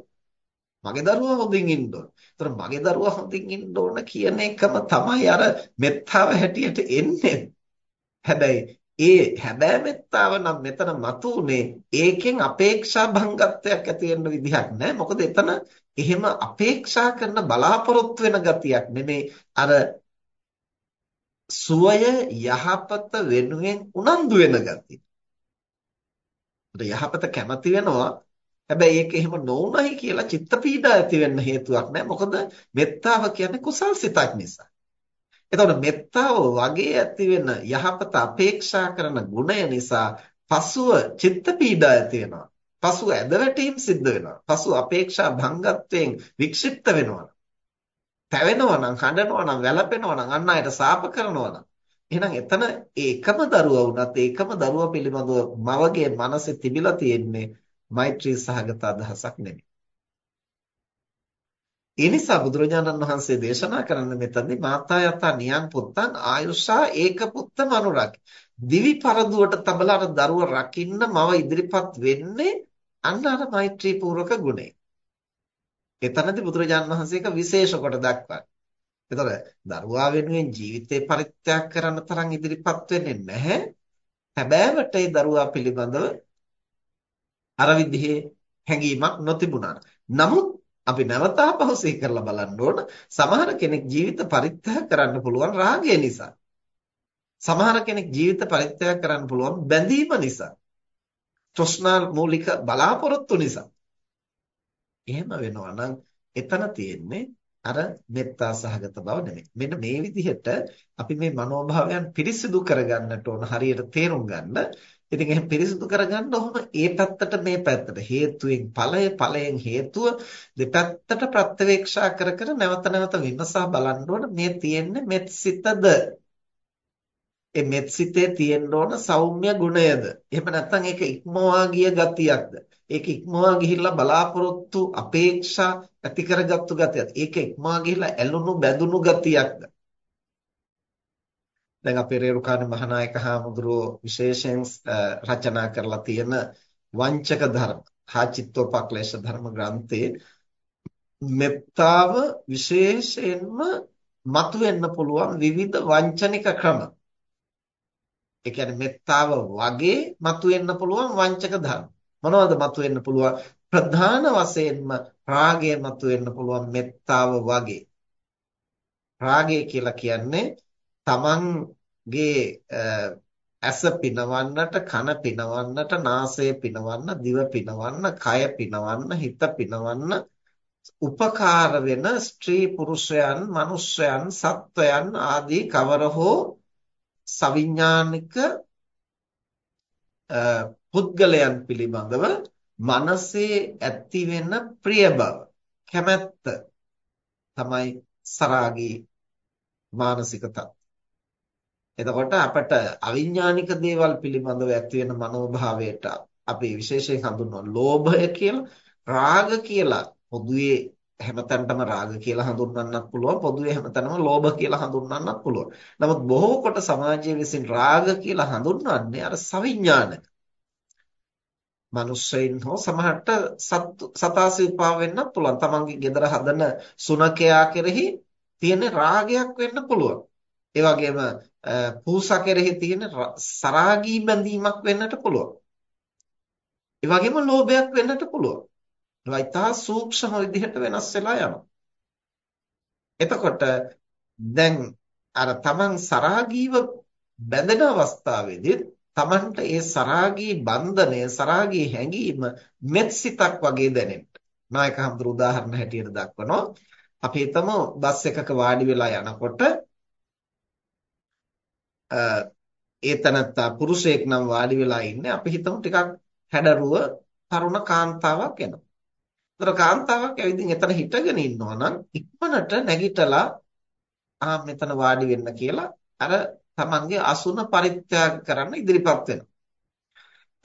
මගේ දරුවා හොඳින් ඉන්න ඕන. ඒතර මගේ දරුවා හොඳින් ඉන්න ඕන කියන එකම තමයි අර මෙත්තාව හැටියට එන්නේ. හැබැයි ඒ හැබෑ මෙත්තාව නම් මෙතන මතුනේ ඒකෙන් අපේක්ෂා භංගත්වයක් ඇති වෙන්න විදිහක් නැහැ. මොකද එතන එහෙම අපේක්ෂා කරන බලාපොරොත්තු වෙන ගතියක් නෙමේ අර සුවය යහපත වෙනුවෙන් උනන්දු වෙන ගතිය. යහපත කැමති වෙනවා හැබැයි ඒක එහෙම නොවුනයි කියලා චිත්ත පීඩා ඇති වෙන්න හේතුවක් නැහැ. මොකද මෙත්තාව කියන්නේ කුසල් සිතක් නිසා. එතකොට මෙත්තාව වගේ ඇති වෙන යහපත අපේක්ෂා කරන ගුණය නිසා පසුව චිත්ත පීඩා ඇති වෙනවා. පසුව ඇදවැටීම් සිද්ධ වෙනවා. පසුව අපේක්ෂා භංගත්වයෙන් වික්ෂිප්ත වෙනවා. තැවෙනවා නම් හඬනවා නම් වැළපෙනවා නම් අන් අයට සාප කරනවා නම් එහෙනම් එතන ඒකම දරුවා වුණත් ඒකම දරුවා පිළිබඳව මවගේ මනසේ තිබිලා තියෙන්නේ මෛත්‍රී සහගත අදහසක් නෙමෙයි. ඒ නිසා බුදුරජාණන් වහන්සේ දේශනා කරන්න මෙතනදී මාතා යතා නියං පුත්තං ආයුෂා ඒක පුත්ත මනුරක්. දිවි පරදුවට තබලා අර දරුවා රකින්න මව ඉදිරිපත් වෙන්නේ අන්න අර මෛත්‍රී පූර්වක ගුණේ. එතනදී බුදුරජාණන් වහන්සේ එක විශේෂ කොට දක්වනවා. එතකොට දරුවා වෙනුවෙන් ජීවිතේ පරිත්‍යාග කරන්න තරම් ඉදිරිපත් වෙන්නේ නැහැ. හැබෑවට ඒ දරුවා පිළිබඳව අර විදිහේ හැඟීමක් නොතිබුණා. නමුත් අපි නැවත ආපහු සිහි කරලා බලන්න ඕන සමහර කෙනෙක් ජීවිත පරිත්‍යාග කරන්න පුළුවන් රාගය නිසා. සමහර කෙනෙක් ජීවිත පරිත්‍යාග කරන්න පුළුවන් බැඳීම නිසා. තෘෂ්ණා මූලික බලාපොරොත්තු නිසා. එහෙම වෙනවා නම් එතන තියෙන්නේ අර මෙත්තා සහගත බව නෙමෙයි. මෙන්න මේ විදිහට අපි මේ මනෝභාවයන් පිරිසිදු කරගන්නට ඕන හරියට තේරුම් ගන්න. ඉතින් එහෙනම් පිරිසිදු කරගන්න ඕම ඒ පැත්තට මේ පැත්තට හේතුයෙන් ඵලය ඵලයෙන් හේතුව දෙපැත්තට ප්‍රත්‍යවේක්ෂා කර කර නැවත නැවත විමසා බලන්න ඕන මේ තියෙන්නේ මෙත්සිතද ඒ මෙත්සිතේ තියෙන්න ඕන සෞම්‍ය ගුණයද. එහෙම නැත්නම් ඒක ඉක්මවා ගිය ගතියක්ද. ඒක ඉක්මවා ගිහිල්ලා බලාපොරොත්තු අපේක්ෂා ඇති කරගත්තු ගතියක්ද. ඒක ඉක්මවා ගිහිල්ලා ඇලුණු බැඳුණු ගතියක්ද. දැන් අපේ රේරුකාණ මහානායක හාමුදුරුවෝ විශේෂයෙන් රචනා කරලා තියෙන වංචක ධර්ම හාචිත්තෝපක්ලේශ ධර්ම ග්‍රන්ථයේ මෙත්තාව විශේෂයෙන්ම මතුවෙන්න පුළුවන් විවිධ වංචනික ක්‍රම ඒ කියන්නේ මෙත්තාව වගේ මතුවෙන්න පුළුවන් වංචක ධර්ම. මොනවද මතුවෙන්න පුළුවන්? ප්‍රධාන වශයෙන්ම රාගය මතුවෙන්න පුළුවන් මෙත්තාව වගේ. රාගය කියලා කියන්නේ තමන්ගේ ඇස පිනවන්නට, කන පිනවන්නට, නාසය පිනවන්න, දිව පිනවන්න, කය පිනවන්න, හිත පිනවන්න උපකාර වෙන ස්ත්‍රී පුරුෂයන්, මනුෂ්‍යයන්, සත්වයන් ආදී කවර හෝ සවිඥානික පුද්ගලයන් පිළිබඳව මනසේ ඇති වෙන ප්‍රිය බව කැමැත්ත තමයි සරාගී මානසික තත්ත්වය. එතකොට අපට අවිඥානික දේවල් පිළිබඳව ඇති වෙන මනෝභාවයට අපි විශේෂයෙන් හඳුන්වන ලෝභය කියලා රාග කියලා පොදුවේ හැමතැනටම රාග කියලා හඳුන්වන්නත් පුළුවන් පොදුවේ හැමතැනම ලෝභ කියලා හඳුන්වන්නත් පුළුවන්. නමුත් බොහෝ කොට සමාජයේ විසින් රාග කියලා හඳුන්වන්නේ අර සවිඥානික. මනුස්සයින් හෝ සමහරට සතා සිව්පා වෙන්නත් පුළුවන්. තමන්ගේ ගෙදර හදන සුනකයා කෙරෙහි තියෙන රාගයක් වෙන්න පුළුවන්. ඒ වගේම පූසා කෙරෙහි තියෙන සරාගී බැඳීමක් වෙන්නට පුළුවන්. ඒ වගේම ලෝභයක් වෙන්නට පුළුවන්. ඒවා ඉතා සූක්ෂම විදිහට වෙනස් වෙලා යනවා. එතකොට දැන් අර තමන් සරාගීව බැඳෙන අවස්ථාවේදී Tamanට ඒ සරාගී බන්ධනය සරාගී හැඟීම මෙත් සිතක් වගේ දැනෙන්න. නායක හඳුරු උදාහරණ හැටියට දක්වනවා. අපි හිතමු බස් එකක වාඩි වෙලා යනකොට ඒ තනත්තා පුරුෂයෙක් නම් වාඩි වෙලා ඉන්නේ අපි හිතමු ටිකක් හැඩරුව තරුණ කාන්තාවක් එනවා. ඒතර කාන්තාවක් ඇවිදින් එතන හිටගෙන ඉන්නවා නම් ඉක්මනට නැගිටලා ආ මෙතන වාඩි වෙන්න කියලා අර තමන්ගේ අසුන පරිත්‍යාග කරන්න ඉදිරිපත් වෙනවා.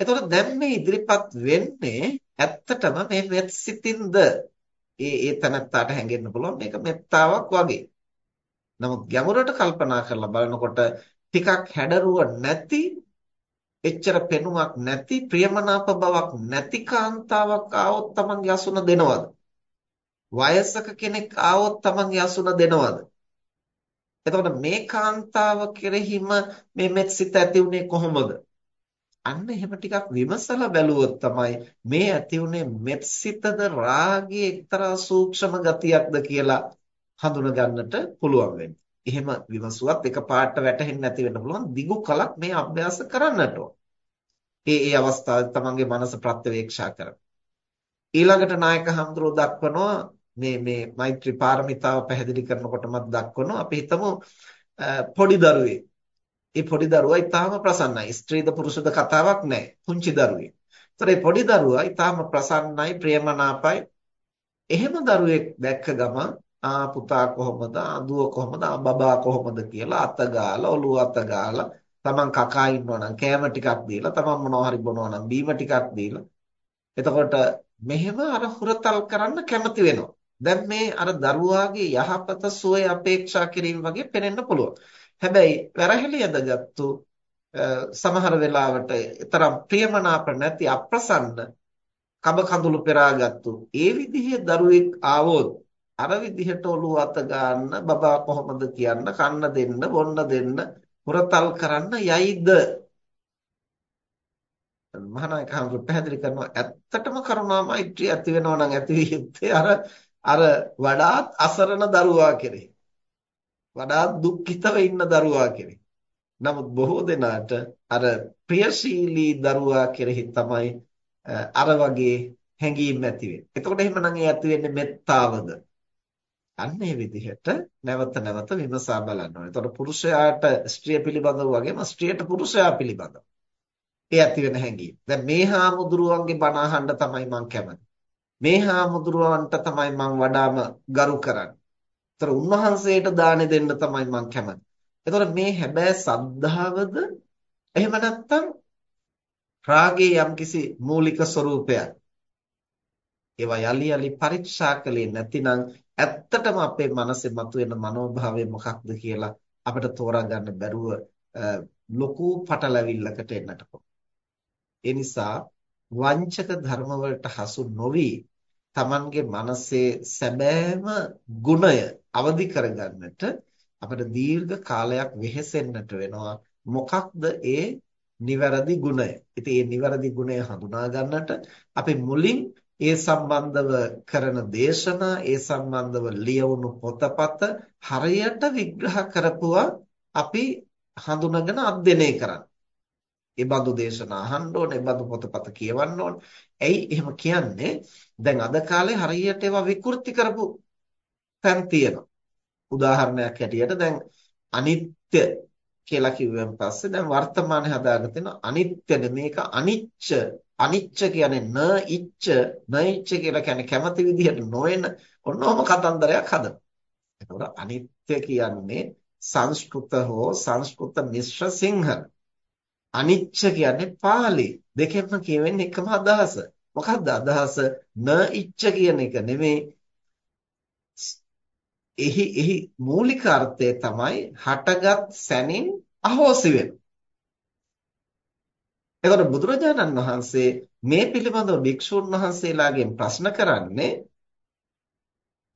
එතකොට දැන් මේ ඉදිරිපත් වෙන්නේ ඇත්තටම මේ මෙත් සිතින්ද ඒ ඒ තනත්තාට හැඟෙන්න පුළුවන් මේක මෙත්තාවක් වගේ. නමුත් ගැඹුරට කල්පනා කරලා බලනකොට ටිකක් හැඩරුව නැති එච්චර පෙනුමක් නැති ප්‍රියමනාප බවක් නැති කාන්තාවක් ආවොත් තමන්ගේ අසුන දෙනවද? වයසක කෙනෙක් ආවොත් තමන්ගේ අසුන දෙනවද? එතකොට මේ කාන්තාව කෙරෙහිම මේ මෙත් සිත ඇති උනේ කොහොමද? අන්න එහෙම ටිකක් විමසලා බැලුවොත් තමයි මේ ඇති උනේ මෙත් සිතද රාගයේ එක්තරා සූක්ෂම ගතියක්ද කියලා හඳුන ගන්නට පුළුවන් වෙන්නේ. එහෙම විමසුවත් එකපාරට වැටහෙන්නේ නැති වෙන්න පුළුවන්. දිගු කලක් මේ අභ්‍යාස කරන්නට ඕන. ඒ ඒ අවස්ථාවේ තමන්ගේ මනස ප්‍රත්‍යවේක්ෂා කරන්න. ඊළඟට නායක හඳුරෝ දක්වනවා මේ මේ මෛත්‍රී පාරමිතාව පැහැදිලි කරනකොටමත් දක්වනවා අපි හිතමු පොඩි දරුවෙක්. ඒ පොඩි දරුවා ඊටාම ප්‍රසන්නයි. ස්ත්‍රීද පුරුෂද කතාවක් නැහැ. පුංචි දරුවෙක්. ඒතර මේ පොඩි දරුවා ඊටාම ප්‍රසන්නයි, ප්‍රේමනාපයි. එහෙම දරුවෙක් දැක්ක ගමන් ආ පුතා කොහොමද? ආ දුව කොහොමද? ආ බබා කොහොමද? කියලා අත ගාලා ඔළුව අත ගාලා තමන් කකා ඉන්නවා නම් කෑම ටිකක් දීලා තමන් මොනවා හරි බොනවා නම් බීම ටිකක් දීලා. එතකොට මෙහෙම අර හුරතල් කරන්න කැමති වෙනවා. දැන් මේ අර දරුවාගේ යහපත සුවය අපේක්ෂා කිරීම වගේ පෙනෙන්න පුළුවන්. හැබැයි වැරහෙලි ඇදගත්තු සමහර වෙලාවට තරම් ප්‍රියමනාප නැති අප්‍රසන්න කබ කඳුළු පෙරාගත්තු ඒ විදිහේ දරුවෙක් ආවොත් අර විදිහට ඔළුව අත ගන්න බබා කොහොමද කියන්න කන්න දෙන්න බොන්න දෙන්න හොරතල් කරන්න යයිද මහානායක හඳු පැහැදිලි කරනවා ඇත්තටම කරුණා මෛත්‍රිය ඇති වෙනවා නම් ඇති වෙන්නේ අර අර වඩාත් අසරණ දරුවා කෙරෙහි වඩාත් දුක්ඛිතව ඉන්න දරුවා කෙරෙහි නමුත් බොහෝ දෙනාට අර ප්‍රියශීලී දරුවා කෙරෙහි තමයි අර වගේ හැඟීම් ඇති වෙන්නේ. එතකොට එහෙමනම් ඒ ඇති වෙන්නේ මෙත්තාවද? අන්න ඒ විදිහට නැවත නැවත විමසා බලන්න ඕනේ. එතකොට පුරුෂයාට ස්ත්‍රිය පිළිබඳව වගේම ස්ත්‍රියට පුරුෂයා පිළිබඳව. ඒ ඇති වෙන හැඟීම. දැන් මේ හාමුදුරුවන්ගේ බණ අහන්න තමයි මම කැමති. මේ හාමුදුරුවන්ට තමයි මම වඩාම ගරු කරන්නේ. ඒතර උන්වහන්සේට දානෙ දෙන්න තමයි මම කැමති. එතකොට මේ හැබෑ සද්ධාවද එහෙම නැත්නම් රාගයේ යම්කිසි මූලික ස්වરૂපයක්. ඒවා යලි යලි පරීක්ෂා කළේ නැතිනම් ඇත්තටම අපේ මනසේ මතුවෙන මනෝභාවය මොකක්ද කියලා අපිට තෝරා ගන්න බැරුව ලොකු පටලැවිල්ලකට එන්නට ඒ නිසා වංචක ධර්ම වලට හසු නොවි Tamanගේ මනසේ සැබෑම ගුණය අවදි කරගන්නට අපිට දීර්ඝ කාලයක් වෙහෙසෙන්නට වෙනවා මොකක්ද ඒ නිවැරදි ගුණය. ඉතින් මේ නිවැරදි ගුණය හඳුනා ගන්නට අපි මුලින් ඒ සම්බන්ධව කරන දේශනා ඒ සම්බන්ධව ලියවුණු පොතපත හරියට විග්‍රහ කරපුවා අපි හඳුනගෙන අධ්‍යයනය කරන්න. ඒ බඳු දේශනා අහන්න ඕනේ, ඒ බඳු පොතපත කියවන්න ඕනේ. ඇයි එහෙම කියන්නේ? දැන් අද කාලේ හරියට ඒවා විකෘති කරපු තැන් තියෙනවා. උදාහරණයක් හැටියට දැන් අනිත්‍ය කියලා කිව්වන් පස්සේ දැන් වර්තමානයේ හදාගෙන තියෙන අනිත්‍ය මේක අනිච්ච අනිච්ච කියන්නේ න ඉච්ච න ඉච්ච කියලා කියන්නේ කැමති විදිහට නොවන ඔන්නෝම කතන්දරයක් හදනවා. එතකොට අනිත්‍ය කියන්නේ සංස්කෘත හෝ සංස්කෘත මිශ්‍ර සිංහල. අනිච්ච කියන්නේ පාලි. දෙකෙන්ම කියවෙන්නේ එකම අදහස. මොකක්ද අදහස? න ඉච්ච කියන එක නෙමෙයි. එහි එහි මූලික අර්ථය තමයි හටගත් සැනින් අහෝසි වෙනවා. එතකොට බුදුරජාණන් වහන්සේ මේ පිළිබඳව භික්ෂුන් වහන්සේලාගෙන් ප්‍රශ්න කරන්නේ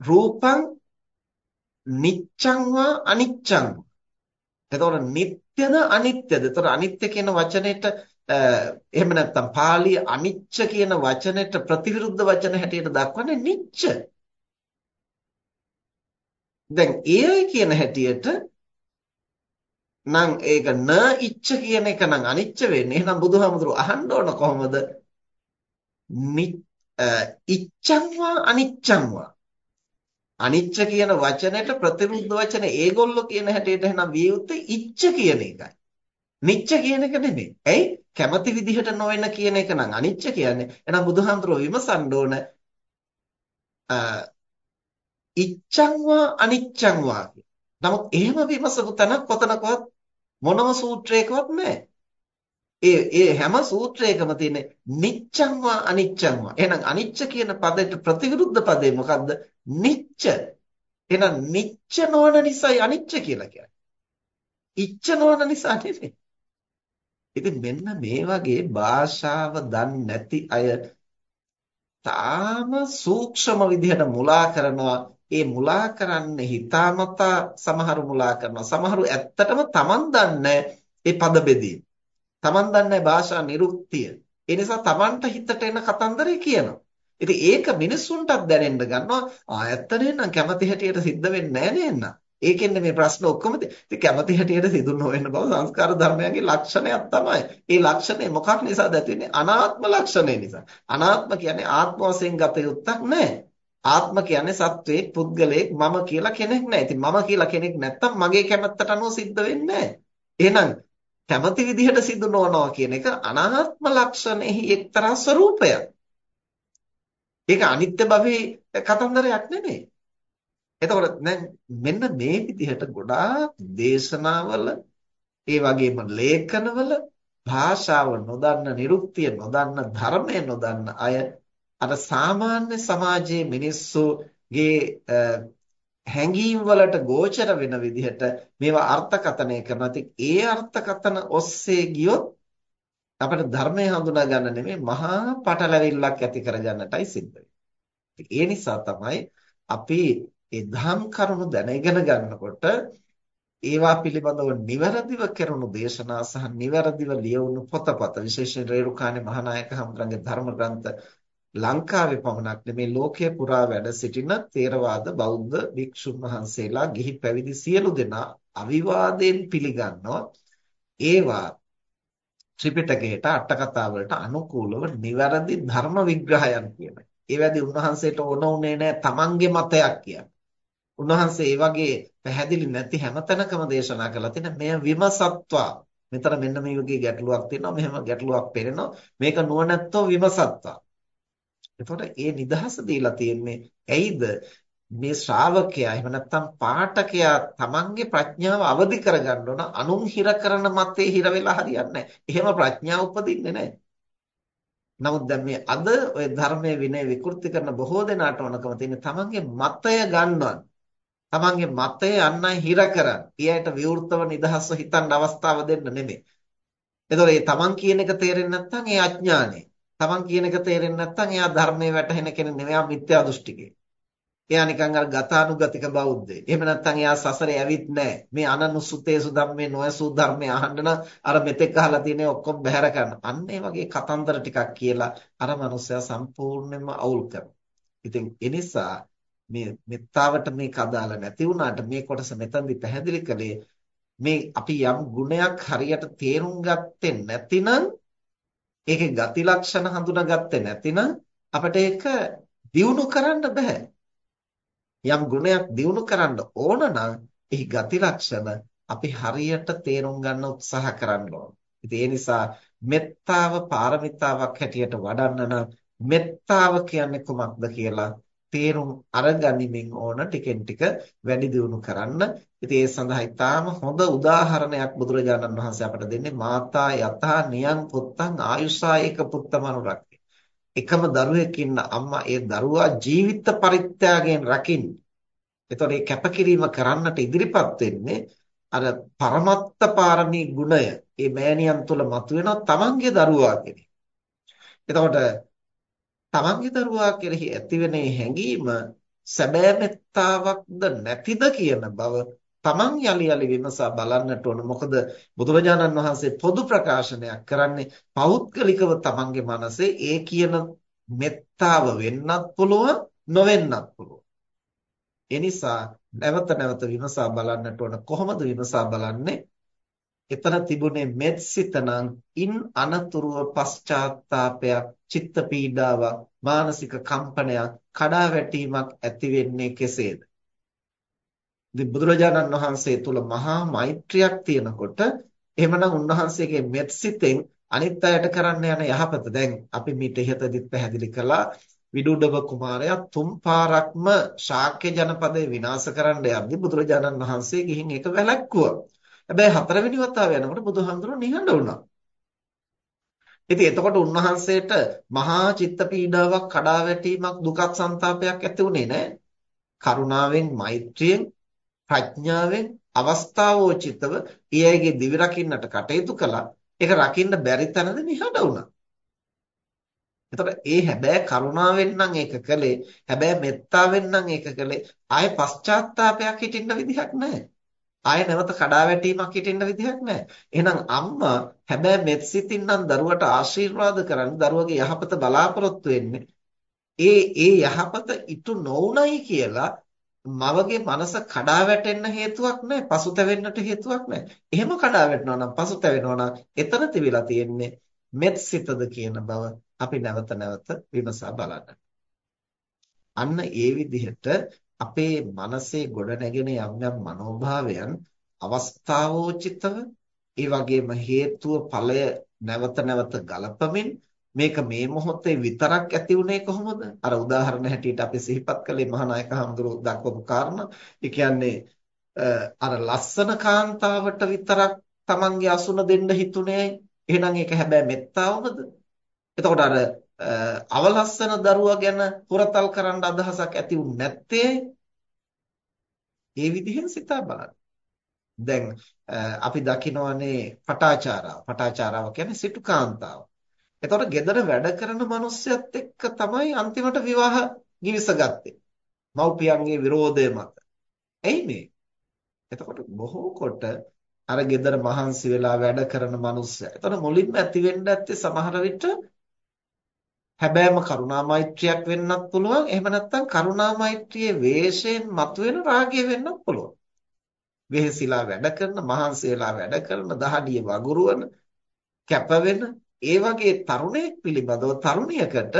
රූපං නිච්ඡං වා අනිච්ඡං. එතකොට නිට්ටයද අනිත්‍යද? එතකොට අනිත්‍ය කියන වචනේට එහෙම නැත්නම් පාළි අනිච්ච කියන වචනෙට ප්‍රතිවිරුද්ධ වචන හැටියට දක්වන්නේ නිච්ච. දැන් ඒයි කියන හැටියට නම් ඒක න ඉච්ඡ කියන එක නම් අනිච්ච වෙන්නේ. එහෙනම් බුදුහාමුදුරු අහන්න ඕන කොහොමද? ඉච්ඡංවා අනිච්ඡංවා අනිච්ච කියන වචනෙට ප්‍රතිරුද්ධ වචන ඒගොල්ලෝ කියන හැටියට එහෙනම් විය යුත්තේ ඉච්ඡ කියන එකයි. නිච්ච කියන එක නෙමෙයි. ඇයි? කැමති විදිහට නොවන කියන එක නම් අනිච්ච කියන්නේ. එහෙනම් බුදුහාමුදුරුවෝ විමසන්න ඕන ඉච්ඡංවා අනිච්ඡංවා නමුත් එහෙම විමසපු තැනක් කොතනකවත් මොනම සූත්‍රයකවත් නැහැ. ඒ ඒ හැම සූත්‍රයකම තියෙන නිච්ඡංවා අනිච්ඡංවා. එහෙනම් අනිච්ච කියන පදයට ප්‍රතිවිරුද්ධ පදේ මොකද්ද? නිච්ච. එහෙනම් නිච්ච නොවන නිසායි අනිච්ච කියලා කියන්නේ. ඉච්ඡ නොවන නිසා නෙමෙයි. ඉතින් මෙන්න මේ වගේ භාෂාව දන්නේ නැති අය තාම සූක්ෂම විදිහට මුලා කරනවා ඒ මුලා කරන්නේ හිතාමතා සමහරු මුලා කරනවා සමහරු ඇත්තටම Taman දන්නේ ඒ පද බෙදීම Taman දන්නේ භාෂා නිරුක්තිය ඒ නිසා Tamanට හිතට එන කතන්දරේ කියනවා ඉතින් ඒක මිනිස්සුන්ටත් දැනෙන්න ගන්නවා ආ ඇත්තනේ නම් කැමති හැටියට සිද්ධ වෙන්නේ නැහැ නේද ඒකෙන්ද මේ ප්‍රශ්න ඔක්කොම ඉතින් කැමති හැටියට සිදු නොවෙන බව සංස්කාර ධර්මයන්ගේ ලක්ෂණයක් තමයි. ඒ ලක්ෂණය මොකක් නිසාද ඇති වෙන්නේ? අනාත්ම ලක්ෂණය නිසා. අනාත්ම කියන්නේ ආත්ම වශයෙන් ගත යුත්තක් නැහැ. ආත්ම කියන්නේ සත්වයේ පුද්ගලයෙක් මම කියලා කෙනෙක් නැහැ. ඉතින් මම කියලා කෙනෙක් නැත්තම් මගේ කැමැත්තට අනුව සිද්ධ වෙන්නේ නැහැ. එහෙනම් කැමති විදිහට සිදු නොවනවා කියන එක අනාත්ම ලක්ෂණෙහි එක්තරා ස්වરૂපයක්. ඒක අනිත්‍ය භවයේ කතන්දරයක් නෙමෙයි. එතකොට දැන් මෙන්න මේ විදිහට ගොඩාක් දේශනාවල ඒ වගේම ලේඛනවල භාෂාව නොදන්න නිරුක්තිය නොදන්න ධර්මය නොදන්න අය අර සාමාන්‍ය සමාජයේ මිනිස්සුගේ හැඟීම් වලට ගෝචර වෙන විදිහට මේවා අර්ථකථනය කරනවා. ඉතින් ඒ අර්ථකථන ඔස්සේ ගියොත් අපිට ධර්මය හඳුනා ගන්න නෙමෙයි මහා පටලැවිල්ලක් ඇති කරගන්නටයි සිද්ධ වෙන්නේ. ඒ නිසා තමයි අපි ඒ දහම් කරුණු දැන ඉගෙන ගන්නකොට ඒවා පිළිබඳව නිවැරදිව කෙරුණු දේශනා සහ නිවැරදිව ලියවුණු පොතපත විශේෂයෙන් රේරුකාණේ මහානායක හඳුරන්ගේ ධර්ම ග්‍රන්ථ ලංකාවේ පමණක් නෙමේ ලෝකයේ පුරා වැඩ සිටින තේරවාද බෞද්ධ භික්ෂුන් වහන්සේලා ගිහි පැවිදි සියලු දෙනා අවිවාදයෙන් පිළිගන්නවා ඒවා ත්‍රිපිටකයට අට කතා වලට අනුකූලව නිවැරදි ධර්ම විග්‍රහයන් කියන. ඒවැදී උන්වහන්සේට ඕන උනේ නැහැ තමන්ගේ මතයක් කියන්නේ. උන්වහන්සේ ඒ වගේ පැහැදිලි නැති හැමතැනකම දේශනා කළා තියෙන මෙය විමසත්වා. මෙතන මෙන්න මේ වගේ ගැටලුවක් තියෙනවා. මෙහෙම ගැටලුවක් පෙරෙනවා. මේක නුවණැත්තෝ විමසත්වා. එතකොට ඒ නිදහස දීලා තියෙන්නේ ඇයිද මේ ශ්‍රාවකයා එහෙම නැත්නම් පාඨකයා තමන්ගේ ප්‍රඥාව අවදි කරගන්න ඕන අනුන් හිර කරන මතේ හිර වෙලා හරියන්නේ නැහැ. එහෙම ප්‍රඥාව උපදින්නේ නැහැ. නමුත් දැන් මේ අද ওই ධර්මයේ විනය විකෘති කරන බොහෝ දෙනාට ඕනකම තියෙන තමන්ගේ මතය ගන්නවන්. තමන්ගේ මතය අන්නයි හිර කරන්. ඊයට විවෘතව නිදහස්ව හිතන්න අවස්ථාව දෙන්න නෙමෙයි. එතකොට මේ තමන් කියන එක තේරෙන්නේ නැත්නම් ඒ අඥානය. තමන් කියන එක තේරෙන්නේ නැත්නම් එයා ධර්මයේ වැටහෙන කෙනෙක් නෙමෙයි. එයා මිත්‍යා දෘෂ්ටිකේ. එයා නිකන් අර ගතානුගතික බෞද්ධයෙක්. එහෙම නැත්නම් එයා සසරේ ඇවිත් නැහැ. මේ අනනුසුතේසු ධම්මේ නොයසු ධර්මේ අහන්න නම් අර මෙතෙක් අහලා තියෙන ඔක්කොම බැහැර කරන්න. අන්න ඒ වගේ කතන්දර ටිකක් කියලා අර මනුස්සයා සම්පූර්ණයෙන්ම අවුල් කරනවා. ඉතින් ඒ නිසා මේ මෙත්තාවට මේක අදාළ නැති වුණාට මේ කොටස මෙතනදී පැහැදිලි කළේ මේ අපි යම් ගුණයක් හරියට තේරුම් ගත්තේ නැතිනම් ඒකේ ගති ලක්ෂණ හඳුනාගත්තේ නැතිනම් අපිට ඒක දියුණු කරන්න බෑ. යම් ගුණයක් දියුණු කරන්න ඕන නම් එහි ගති ලක්ෂණ අපි හරියට තේරුම් ගන්න උත්සාහ කරන්න ඕන. ඉතින් ඒ නිසා මෙත්තාව පාරමිතාවක් හැටියට වඩන්න නම් මෙත්තාව කියන්නේ කුමක්ද කියලා තේරුම් අරගනිමින් ඕන ටිකෙන් ටික වැඩි දියුණු කරන්න. ඉතින් ඒ සඳහා ඊටාම හොඳ උදාහරණයක් බුදුරජාණන් වහන්සේ අපට දෙන්නේ මාතා යතා නියං පුත්තං ආයුෂා ඒක පුත්තමනුරක්ක. එකම දරුවෙක් ඉන්න අම්මා ඒ දරුවා ජීවිත පරිත්‍යාගයෙන් රකින්න. එතකොට මේ කැපකිරීම කරන්නට ඉදිරිපත් වෙන්නේ අර පරමත්ත පාරමී ගුණය ඒ මෑණියන් තුළ මතුවෙනවා තමන්ගේ දරුවා කෙරෙහි. එතකොට තමන්ගේ දරුවා කෙරෙහි ඇතිවෙන හැඟීම සැබෑ මෙත්තාවක්ද නැතිද කියන බව තමන් යලි යලි විමසා බලන්නට ඕන. මොකද බුදුරජාණන් වහන්සේ පොදු ප්‍රකාශනයක් කරන්නේ පෞද්ගලිකව තමන්ගේ මනසේ ඒ කියන මෙත්තාව වෙන්නත් පුළුවන් නොවෙන්නත් පුළුවන්. ඒ නිසා නැවත නැවත විමසා බලන්නට ඕන. කොහොමද විමසා බලන්නේ? එතන තිබුණේ මෙත් සිතනම් ඉන් අනතුරුව පශ්චාත්තාපයක් චිත්ත පීඩාවක් මානසික කම්පනයක් කඩාවැටීමක් ඇති වෙන්නේ කෙසේද ඉතින් බුදුරජාණන් වහන්සේ තුල මහා මෛත්‍රියක් තියෙනකොට එහෙමනම් උන්වහන්සේගේ මෙත් සිතෙන් අනිත් අයට කරන්න යන යහපත දැන් අපි මීට ඉහතදිත් පැහැදිලි කළා විදුඩව කුමාරයා තුන් පාරක්ම ශාක්‍ය ජනපදේ විනාශ කරන්න යද්දී බුදුරජාණන් වහන්සේ ගිහින් ඒක වැළැක්වුවා. හැබැයි හතරවෙනි වතාව යනකොට බුදුහාමුදුරුවෝ නිහඬ වුණා. ඉතින් එතකොට උන්වහන්සේට මහා චිත්ත පීඩාවක් කඩාවැටීමක් දුකක් ਸੰతాපයක් ඇති උනේ නැහැ. කරුණාවෙන් මෛත්‍රියෙන් ප්‍රඥාවෙන් අවස්ථාවෝචිතව ඊයේගේ දිවි රකින්නට කටයුතු කළා. ඒක රකින්න බැරි තැනද නිහඬ වුණා. එතකොට ඒ හැබැයි කරුණාවෙන් නම් ඒක කළේ හැබැයි මෙත්තාවෙන් නම් ඒක කළේ ආයේ පශ්චාත්තාවපයක් හිටින්න විදිහක් නැහැ. ආයේ නැවත කඩාවැටීමක් හිටින්න විදිහක් නැහැ. එහෙනම් අම්මා හැබැයි මෙත් සිතින් නම් දරුවට ආශිර්වාද කරන්නේ දරුවගේ යහපත බලාපොරොත්තු වෙන්නේ. ඒ ඒ යහපත ඉටු නොඋනයි කියලා මවගේ මනස කඩාවැටෙන්න හේතුවක් නැහැ පසුතැවෙන්නට හේතුවක් නැහැ. එහෙම කඩාවැටෙනවා නම් පසුතැවෙනවා නම් එතන තිබිලා තියෙන්නේ මෙත් සිතද කියන බව අපි නැවත නැවත විමසා බලන්න. අන්න ඒ විදිහට අපේ මනසේ ගොඩනැගෙන යම් යම් මනෝභාවයන් අවස්ථාවෝචිතව ඒ වගේම හේතුව ඵලය නැවත නැවත ගලපමින් මේක මේ මොහොතේ විතරක් ඇති උනේ කොහොමද? අර උදාහරණ හැටියට අපි සිහිපත් කළේ මහානායක හඳුරු දක්වපු කාරණා. ඒ කියන්නේ අර ලස්සන කාන්තාවට විතරක් Tamange අසුන දෙන්න හිතුනේ. එහෙනම් ඒක හැබැයි මෙත්තාවමද? එතකොට අර අවලස්සන දරුවා ගැන පුරතල් කරන්න අදහසක් ඇති වුනේ නැත්තේ ඒ විදිහෙන් සිතා බලන්න. දැන් අපි දකිනවනේ පටාචාරාව. පටාචාරාව කියන්නේ සිටු කාන්තාව. එතකොට gedara වැඩ කරන මිනිස්සයත් එක්ක තමයි අන්තිමට විවාහ ගිවිසගත්තේ. මව්පියන්ගේ විරෝධය මත. ඇයි මේ? එතකොට බොහෝ කොට අර gedara මහන්සි වෙලා වැඩ කරන මිනිස්සයා. එතකොට මුලින්ම ඇති වෙන්න ඇත්තේ සමහර විට හැබෑම කරුණා මෛත්‍රියක් වෙන්නත් පුළුවන්. එහෙම නැත්නම් කරුණා මෛත්‍රියේ වේශයෙන් මතුවෙන රාගය වෙන්නත් පුළුවන්. වෙහසිලා වැඩ කරන, මහන්සි වෙලා වැඩ කරන, දහඩිය වගුරුවන, කැප වෙන ඒ වගේ තරුණයෙක් පිළිබඳව තරුණියකට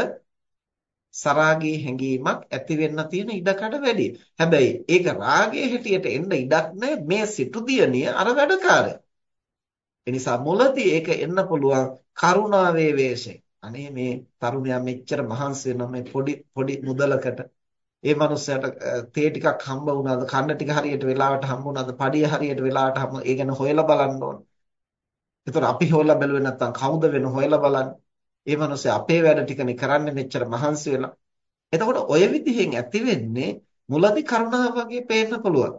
සරාගී හැඟීමක් ඇති වෙන්න තියෙන ඉඩකඩ වැඩි. හැබැයි ඒක රාගයේ හැටියට එන්න ඉඩක් නැහැ මේ සිටුදියනිය අර වැඩකාරය. ඒ නිසා මුලදී ඒක එන්න පුළුවන් කරුණාවේ වේශයෙන්. අනේ මේ තරුණයා මෙච්චර මහන්සි වෙන මේ පොඩි පොඩි මුදලකට ඒ මනුස්සයාට තේ ටිකක් හම්බ වුණාද කන්න ටික හරියට වෙලාවට හම්බ වුණාද පඩිය හරියට වෙලාවට හම්බ ඒ ගැන හොයලා බලන්න ඕන. ඒතර අපි හොයලා බැලුවේ නැත්නම් කවුද වෙන හොයලා බලන්න. ඒ මිනිස්සේ අපේ වැඩ ටිකනේ කරන්නේ මෙච්චර මහන්සි වෙලා. එතකොට ඔය විදිහෙන් ඇති වෙන්නේ මුලදි කරුණාව වගේ පේන්න පුළුවන්.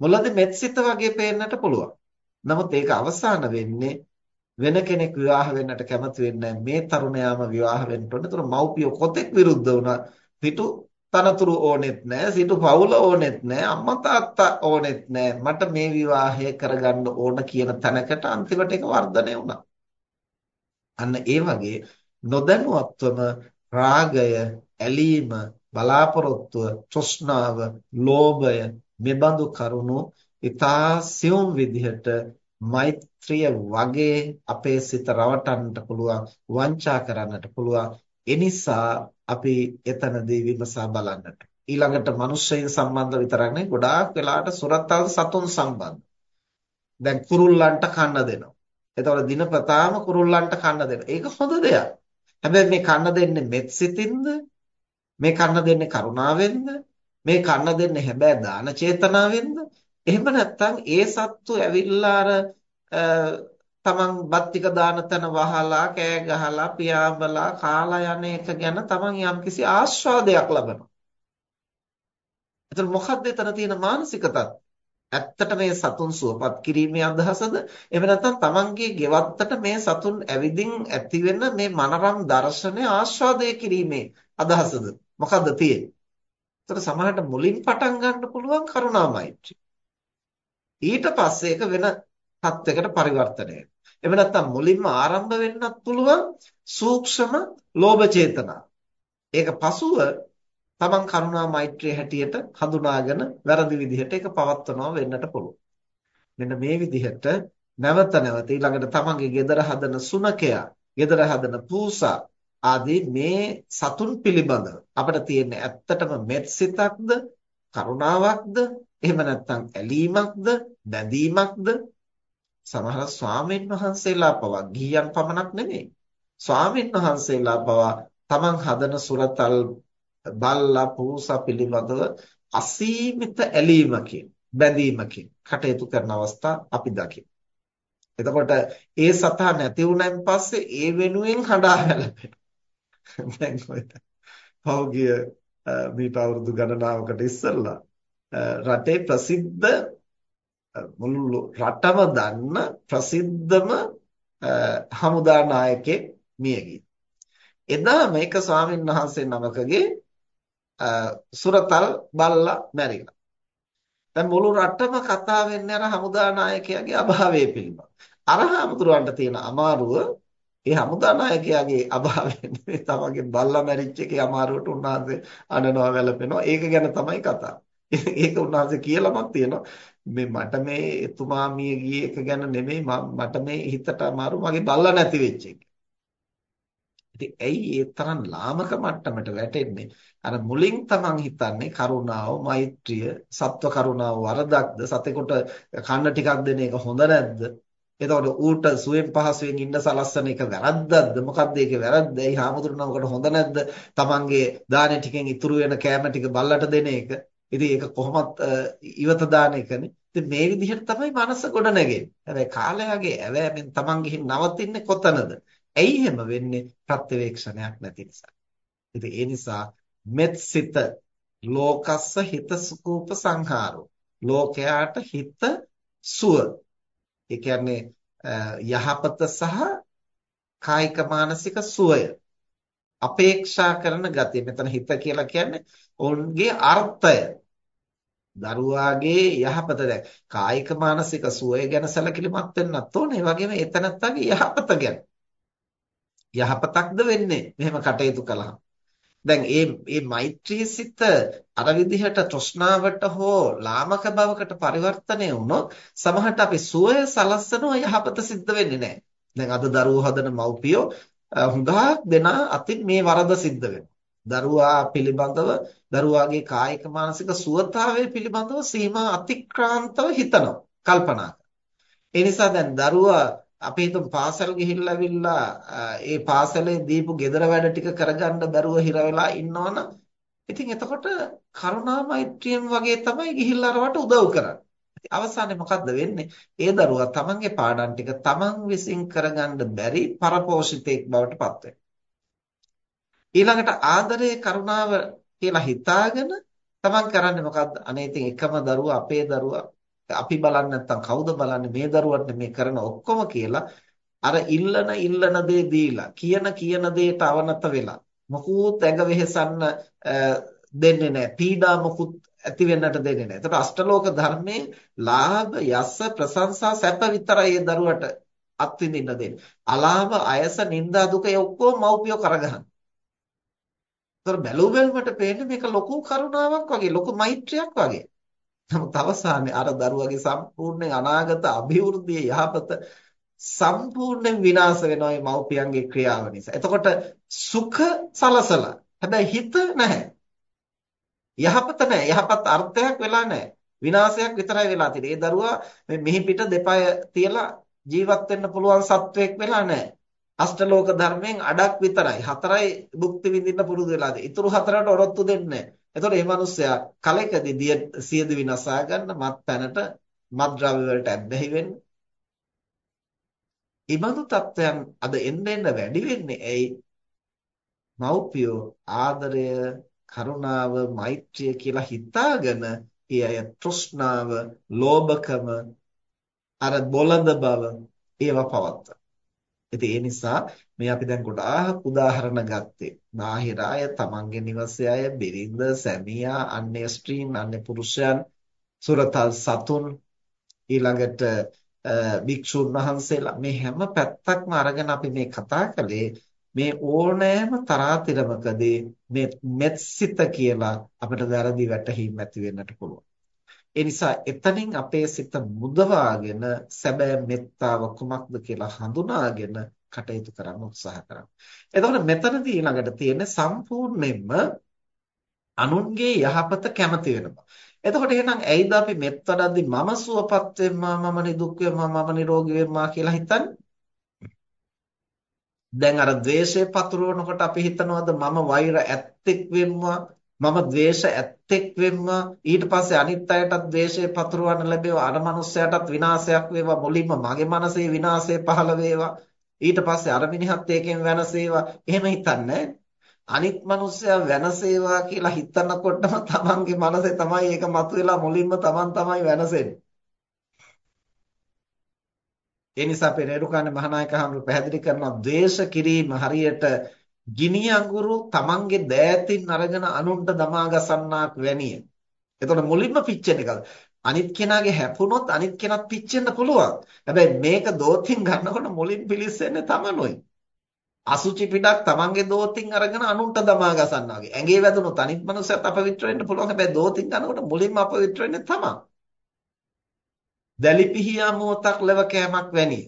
මුලදි මෙත්සිත වගේ පේන්නට පුළුවන්. නමුත් ඒක අවසාන වෙන්නේ වෙන කෙනෙක් විවාහ වෙන්නට කැමති වෙන්නේ මේ තරුණයාම විවාහ වෙන්න ඕනේ. ඒතර මව්පියෝ කොතෙක් විරුද්ධ වුණා පිටු තනතුරු ඕනෙත් නැහැ සිටු පවුල ඕනෙත් නැහැ අම්මා තාත්තා ඕනෙත් නැහැ. මට මේ විවාහය කරගන්න ඕන කියන තැනකට අන්තිමට ඒක වර්ධනය වුණා. අන්න ඒ වගේ නොදැනුවත්වම රාගය ඇලීම බලාපොරොත්තුව තෘෂ්ණාව ලෝභය මෙබඳු කරුණු ඊතා සියුම් විදිහට මෛත්‍රිය වගේ අපේ සිත රවටන්නට පුළුවන් වංචා කරන්නට පුළුවන් එනිසා අපි එතනදී විමසා බලන්නට. ඊළඟට මිනිස්සුන් සම්බන්ධ විතරක් නෙවෙයි ගොඩාක් වෙලාවට සුරතල් සතුන් සම්බන්ධ. දැන් කුරුල්ලන්ට කන්න දෙනවා. එතකොට දිනපතාම කුරුල්ලන්ට කන්න දෙනවා. ඒක හොඳ දෙයක්. හැබැයි මේ කන්න දෙන්නේ මෙත් සිතින්ද? මේ කන්න දෙන්නේ කරුණාවෙන්ද? මේ කන්න දෙන්නේ හැබැයි දාන චේතනාවෙන්ද? එහෙම නැත්නම් ඒ සත්තු ඇවිල්ලා අර තමන් බත් ටික දාන තැන වහලා කෑ ගහලා පියාඹලා කාලා යන එක ගැන තමන් යම්කිසි ආස්වාදයක් ලබනවා. එතන මොකක්ද එතන තියෙන මානසික තත්ත්වය? ඇත්තට මේ සතුන් සුවපත් කිරීමේ අදහසද? එහෙම නැත්නම් තමන්ගේ ගෙවත්තට මේ සතුන් ඇවිදින් ඇති වෙන මේ මනරම් දර්ශනය ආස්වාදය කිරීමේ අදහසද? මොකද්ද තියෙන්නේ? එතකොට සමහරට මුලින් පටන් ගන්න පුළුවන් කරුණාමෛත්‍රිය. ඊට පස්සේ ඒක වෙන තත්යකට පරිවර්තනය එහෙම නැත්නම් මුලින්ම ආරම්භ වෙන්නත් පුළුවන් සූක්ෂම ලෝභ චේතනා. ඒක පසුව තමන් කරුණා මෛත්‍රිය හැටියට හඳුනාගෙන වැරදි විදිහට ඒක පවත්වනවා වෙන්නට පුළුවන්. මෙන්න මේ විදිහට නැවත නැවත ඊළඟට තමන්ගේ ගෙදර හදන සුනකයා, ගෙදර හදන පූසා ආදී මේ සතුන් පිළිබඳව අපිට තියෙන ඇත්තටම මෙත් සිතක්ද, කරුණාවක්ද, එහෙම නැත්නම් ඇලීමක්ද, බැඳීමක්ද සමහර ස්වාමීන් වහන්සේලා පවා ගිහියන් පමණක් නෙමෙයි. ස්වාමීන් වහන්සේලා පවා තමන් හදන සුරතල් බල්ලා පූසා පිළිබඳව අසීමිත ඇලීමකින් බැඳීමකින් කටයුතු කරන අවස්ථා අපි දකිමු. එතකොට ඒ සතා නැති වුණාන් පස්සේ ඒ වෙනුවෙන් හඬා හැලපෙනවා. දැන් කොහෙද? පෞගිය මීට අවුරුදු ගණනාවකට ඉස්සෙල්ලා රටේ ප්‍රසිද්ධ මුළු රටම දන්න ප්‍රසිද්ධම හමුදා නායකයෙක් මිය ගියා. එදා මේක ස්වාමීන් වහන්සේ නමකගේ සුරතල් බල්ලා මැරිලා. දැන් මුළු රටම කතා වෙන්නේ අර හමුදා නායකයාගේ අභාවය පිළිබඳ. අර හමුදුරන්ට තියෙන අමාරුව ඒ හමුදා නායකයාගේ අභාවයෙන් තමගේ බල්ලා මැරිච්ච එකේ අමාරුවට උන්වහන්සේ අඬනවා වැළපෙනවා. ඒක ගැන තමයි කතාව. ඒක උන්වහන්සේ කියලාමත් තියෙනවා. මේ මට මේ එතුමා මිය ගියේ එක ගැන නෙමෙයි මට මේ හිතට අමාරු මගේ බල්ලා නැති වෙච්ච එක. ඉතින් ඇයි ඒ තරම් ලාමක මට්ටමට වැටෙන්නේ? අර මුලින් තමන් හිතන්නේ කරුණාව, මෛත්‍රිය, සත්ව කරුණාව වරදක්ද? සතෙකුට කන්න ටිකක් දෙන එක හොඳ නැද්ද? එතකොට ඌට සුවෙන් පහසුවෙන් ඉන්න සලස්සන එක වැරද්දක්ද? මොකක්ද ඒකේ වැරද්ද? ඒ හාමුදුරනමකට හොඳ නැද්ද? තමන්ගේ දානේ ටිකෙන් ඉතුරු වෙන කෑම ටික බල්ලට දෙන එක. ඉතින් ඒක කොහොමත් ඉවත දාන එකනේ. ඉතින් මේ විදිහට තමයි මනස ගොඩ නැගෙන්නේ. හැබැයි කාලයගේ ඇවෑමෙන් තමන් ගිහින් නවතින්නේ කොතනද? ඇයි එහෙම වෙන්නේ? ප්‍රත්‍යවේක්ෂණයක් නැති නිසා. ඉතින් ඒ නිසා මෙත් සිත ලෝකස්ස හිත සුකූප සංහාරෝ. ලෝකයාට හිත සුව. ඒ කියන්නේ යහපත සහ කායික මානසික සුවය අපේක්ෂා කරන ගතිය. මෙතන හිත කියලා කියන්නේ ඔවුන්ගේ අර්ථය. දරුවාගේ යහපත දැන් කායික මානසික සුවය ගැන සැලකිලිමත් වෙන්නත් ඕනේ. ඒ වගේම එතනත්තගේ යහපත ගැන. යහපතක්ද වෙන්නේ මෙහෙම කටයුතු කළාම. දැන් මේ මේ මෛත්‍රී සිත අර විදිහට තෘෂ්ණාවට හෝ ලාමක බවකට පරිවර්තනය වුණොත් සමහරට අපි සුවය සලස්සනවා යහපත සිද්ධ වෙන්නේ නැහැ. දැන් අද දරුවෝ හදන මව්පියෝ හුඟක් දෙනා අතින් මේ වරද සිද්ධ වෙනවා. දරුවා පිළිබඳව දරුවාගේ කායික මානසික සුවතාවය පිළිබඳව සීමා අතික්‍රාන්තව හිතනවා කල්පනා ඒ නිසා දැන් දරුවා අපි හිතමු පාසල් ගිහිල්ලා ඇවිල්ලා ඒ පාසලේ දීපු gedara වැඩ ටික කරගන්න බැරුව හිර වෙලා ඉන්නවනම් ඉතින් එතකොට කරුණා මෛත්‍රියෙන් වගේ තමයි ගිහිල්ලා අරවට උදව් කරන්නේ. අවසානයේ මොකද්ද වෙන්නේ? ඒ දරුවා තමන්ගේ පාඩම් ටික තමන් විසින් කරගන්න බැරි පරපෝෂිතෙක් බවට පත් වෙනවා. ඊළඟට ආදරය කරුණාව කියලා හිතාගෙන තමන් කරන්නේ මොකද්ද? අනේ ඉතින් එකම දරුවා අපේ දරුවා අපි බලන්නේ නැත්තම් කවුද බලන්නේ මේ දරුවට මේ කරන ඔක්කොම කියලා අර ඉල්ලන ඉල්ලන දේ දීලා කියන කියන දේට අවනත වෙලා මොකුත් ඇඟ වෙහෙසන්න දෙන්නේ නැහැ. පීඩා මොකුත් ඇති වෙන්නට දෙන්නේ නැහැ. එතකොට අෂ්ටලෝක ධර්මයේ ලාභ, යස, ප්‍රශංසා, සැප විතරයි ඒ දරුවට අත්විඳින්න දෙන්නේ. අලාභ, අයස, නිന്ദා, දුක ඒ ඔක්කොම මව්පියෝ කරගහන. ඒතර බැලු බැලමට පේන්නේ මේක ලොකු කරුණාවක් වගේ, ලොකු මෛත්‍රියක් වගේ. නමුත් අවසානයේ අර දරුවගේ සම්පූර්ණ අනාගත අභිවෘද්ධිය යහපත සම්පූර්ණයෙන් විනාශ වෙනවා මේ මව්පියන්ගේ ක්‍රියාව නිසා. එතකොට සුඛ සලසලා හැබැයි හිත නැහැ. යහපත නැහැ. යහපත් අර්ථයක් වෙලා නැහැ. විනාශයක් විතරයි වෙලා තියෙන්නේ. ඒ දරුවා මේ මිහි පිට දෙපය තියලා ජීවත් වෙන්න පුළුවන් සත්වයක් වෙලා නැහැ. අෂ්ටලෝක ධර්මයෙන් අඩක් විතරයි. හතරයි භුක්ති විඳින්න පුරුදු වෙලාද. ඊතුරු හතරට ඔරොත්තු දෙන්නේ නැහැ. එතකොට මේ මිනිස්සයා කලකදී දිය සියදිවි නසා ගන්න මත් පැනට මත් ද්‍රව්‍ය වලට ඇබ්බැහි වෙන්න. ඊබඳු තත්ත්වයන් අද එන්න එන්න වැඩි වෙන්නේ ඇයි? මව්පියෝ ආදරය, කරුණාව, මෛත්‍රිය කියලා හිතාගෙන ඒ අය තෘෂ්ණාව, ලෝභකම, අර බොළඳ බව ඒවා පවත්තා. ඉතින් ඒ නිසා මේ අපි දැන් ගොඩාක් උදාහරණ ගත්තේ. බාහිර අය, තමන්ගේ නිවසේ අය, බිරිඳ, සැමියා, අන්‍ය ස්ත්‍රීන්, අන්‍ය පුරුෂයන්, සුරතල් සතුන් ඊළඟට භික්ෂුන් වහන්සේලා මේ හැම පැත්තක්ම අරගෙන අපි මේ කතා කළේ මේ ඕනෑම තරාතිරමකදී මේ මෙත්සිත කියලා අපිට වැරදි වැටහීම් ඇති වෙන්නට පුළුවන්. ඒ නිසා එතනින් අපේ සිත මුදවාගෙන සැබෑ මෙත්තාව කුමක්ද කියලා හඳුනාගෙන කටයුතු කරන්න උත්සාහ කරනවා. එතකොට මෙතනදී ඊළඟට තියෙන සම්පූර්ණයෙන්ම අනුන්ගේ යහපත කැමති වෙනවා. එතකොට එහෙනම් ඇයිද අපි මෙත් වඩද්දී මම සුවපත් වෙම්මා මම නිදුක් වෙම්මා මම නිරෝගී වෙම්මා කියලා හිතන්නේ? දැන් අර ද්වේෂය පතුරවනකොට අපි හිතනවාද මම වෛර ඇත්තෙක් වෙම්මා මම ද්වේෂ ඇත්තෙක් වෙම්මා ඊට පස්සේ අනිත් අයටත් ද්වේෂය පතුරවන්න ලැබේවා. අර මනුස්සයාටත් විනාශයක් වේවා. මුලින්ම මගේ මනසේ විනාශය පහළ වේවා. ඊට පස්සේ අර මිනිහත් ඒකෙන් වෙනසේවා. එහෙම හිතන්නේ අනිත් මනුස්සයා වෙනසේවා කියලා හිතනකොටම තමන්ගේ මනසේ තමයි ඒක මතුවෙලා මුලින්ම තමන් තමයි වෙනසෙන්නේ. ඒ නිසා අපේ රේරුකාණ මහානායක හඳුරු පැහැදිලි කරනවා ද්වේෂ කිරීම හරියට ගිනි අඟුරු තමන්ගේ දෑතින් අරගෙන අනුන්ට දමා ගසන්නාක් වැනිය. එතකොට මුලින්ම පිච්චෙන එකද? අනිත් කෙනාගේ හැපුණොත් අනිත් කෙනත් පිච්චෙන්න පුළුවන්. හැබැයි මේක දෝතින් ගන්නකොට මුලින් පිලිස්සෙන්නේ තමනුයි. අසුචි පිටක් තමන්ගේ දෝතින් අරගෙන අනුන්ට දමා ගසන්නා වගේ. ඇඟේ වැදුනොත් අනිත් මනුස්සයත් අපවිත්‍ර වෙන්න පුළුවන්. හැබැයි දෝතින් ගන්නකොට මුලින්ම අපවිත්‍ර වෙන්නේ තමන්. දැලිපිහියා මොහොතක් ලෙව කෑමක් වැනි.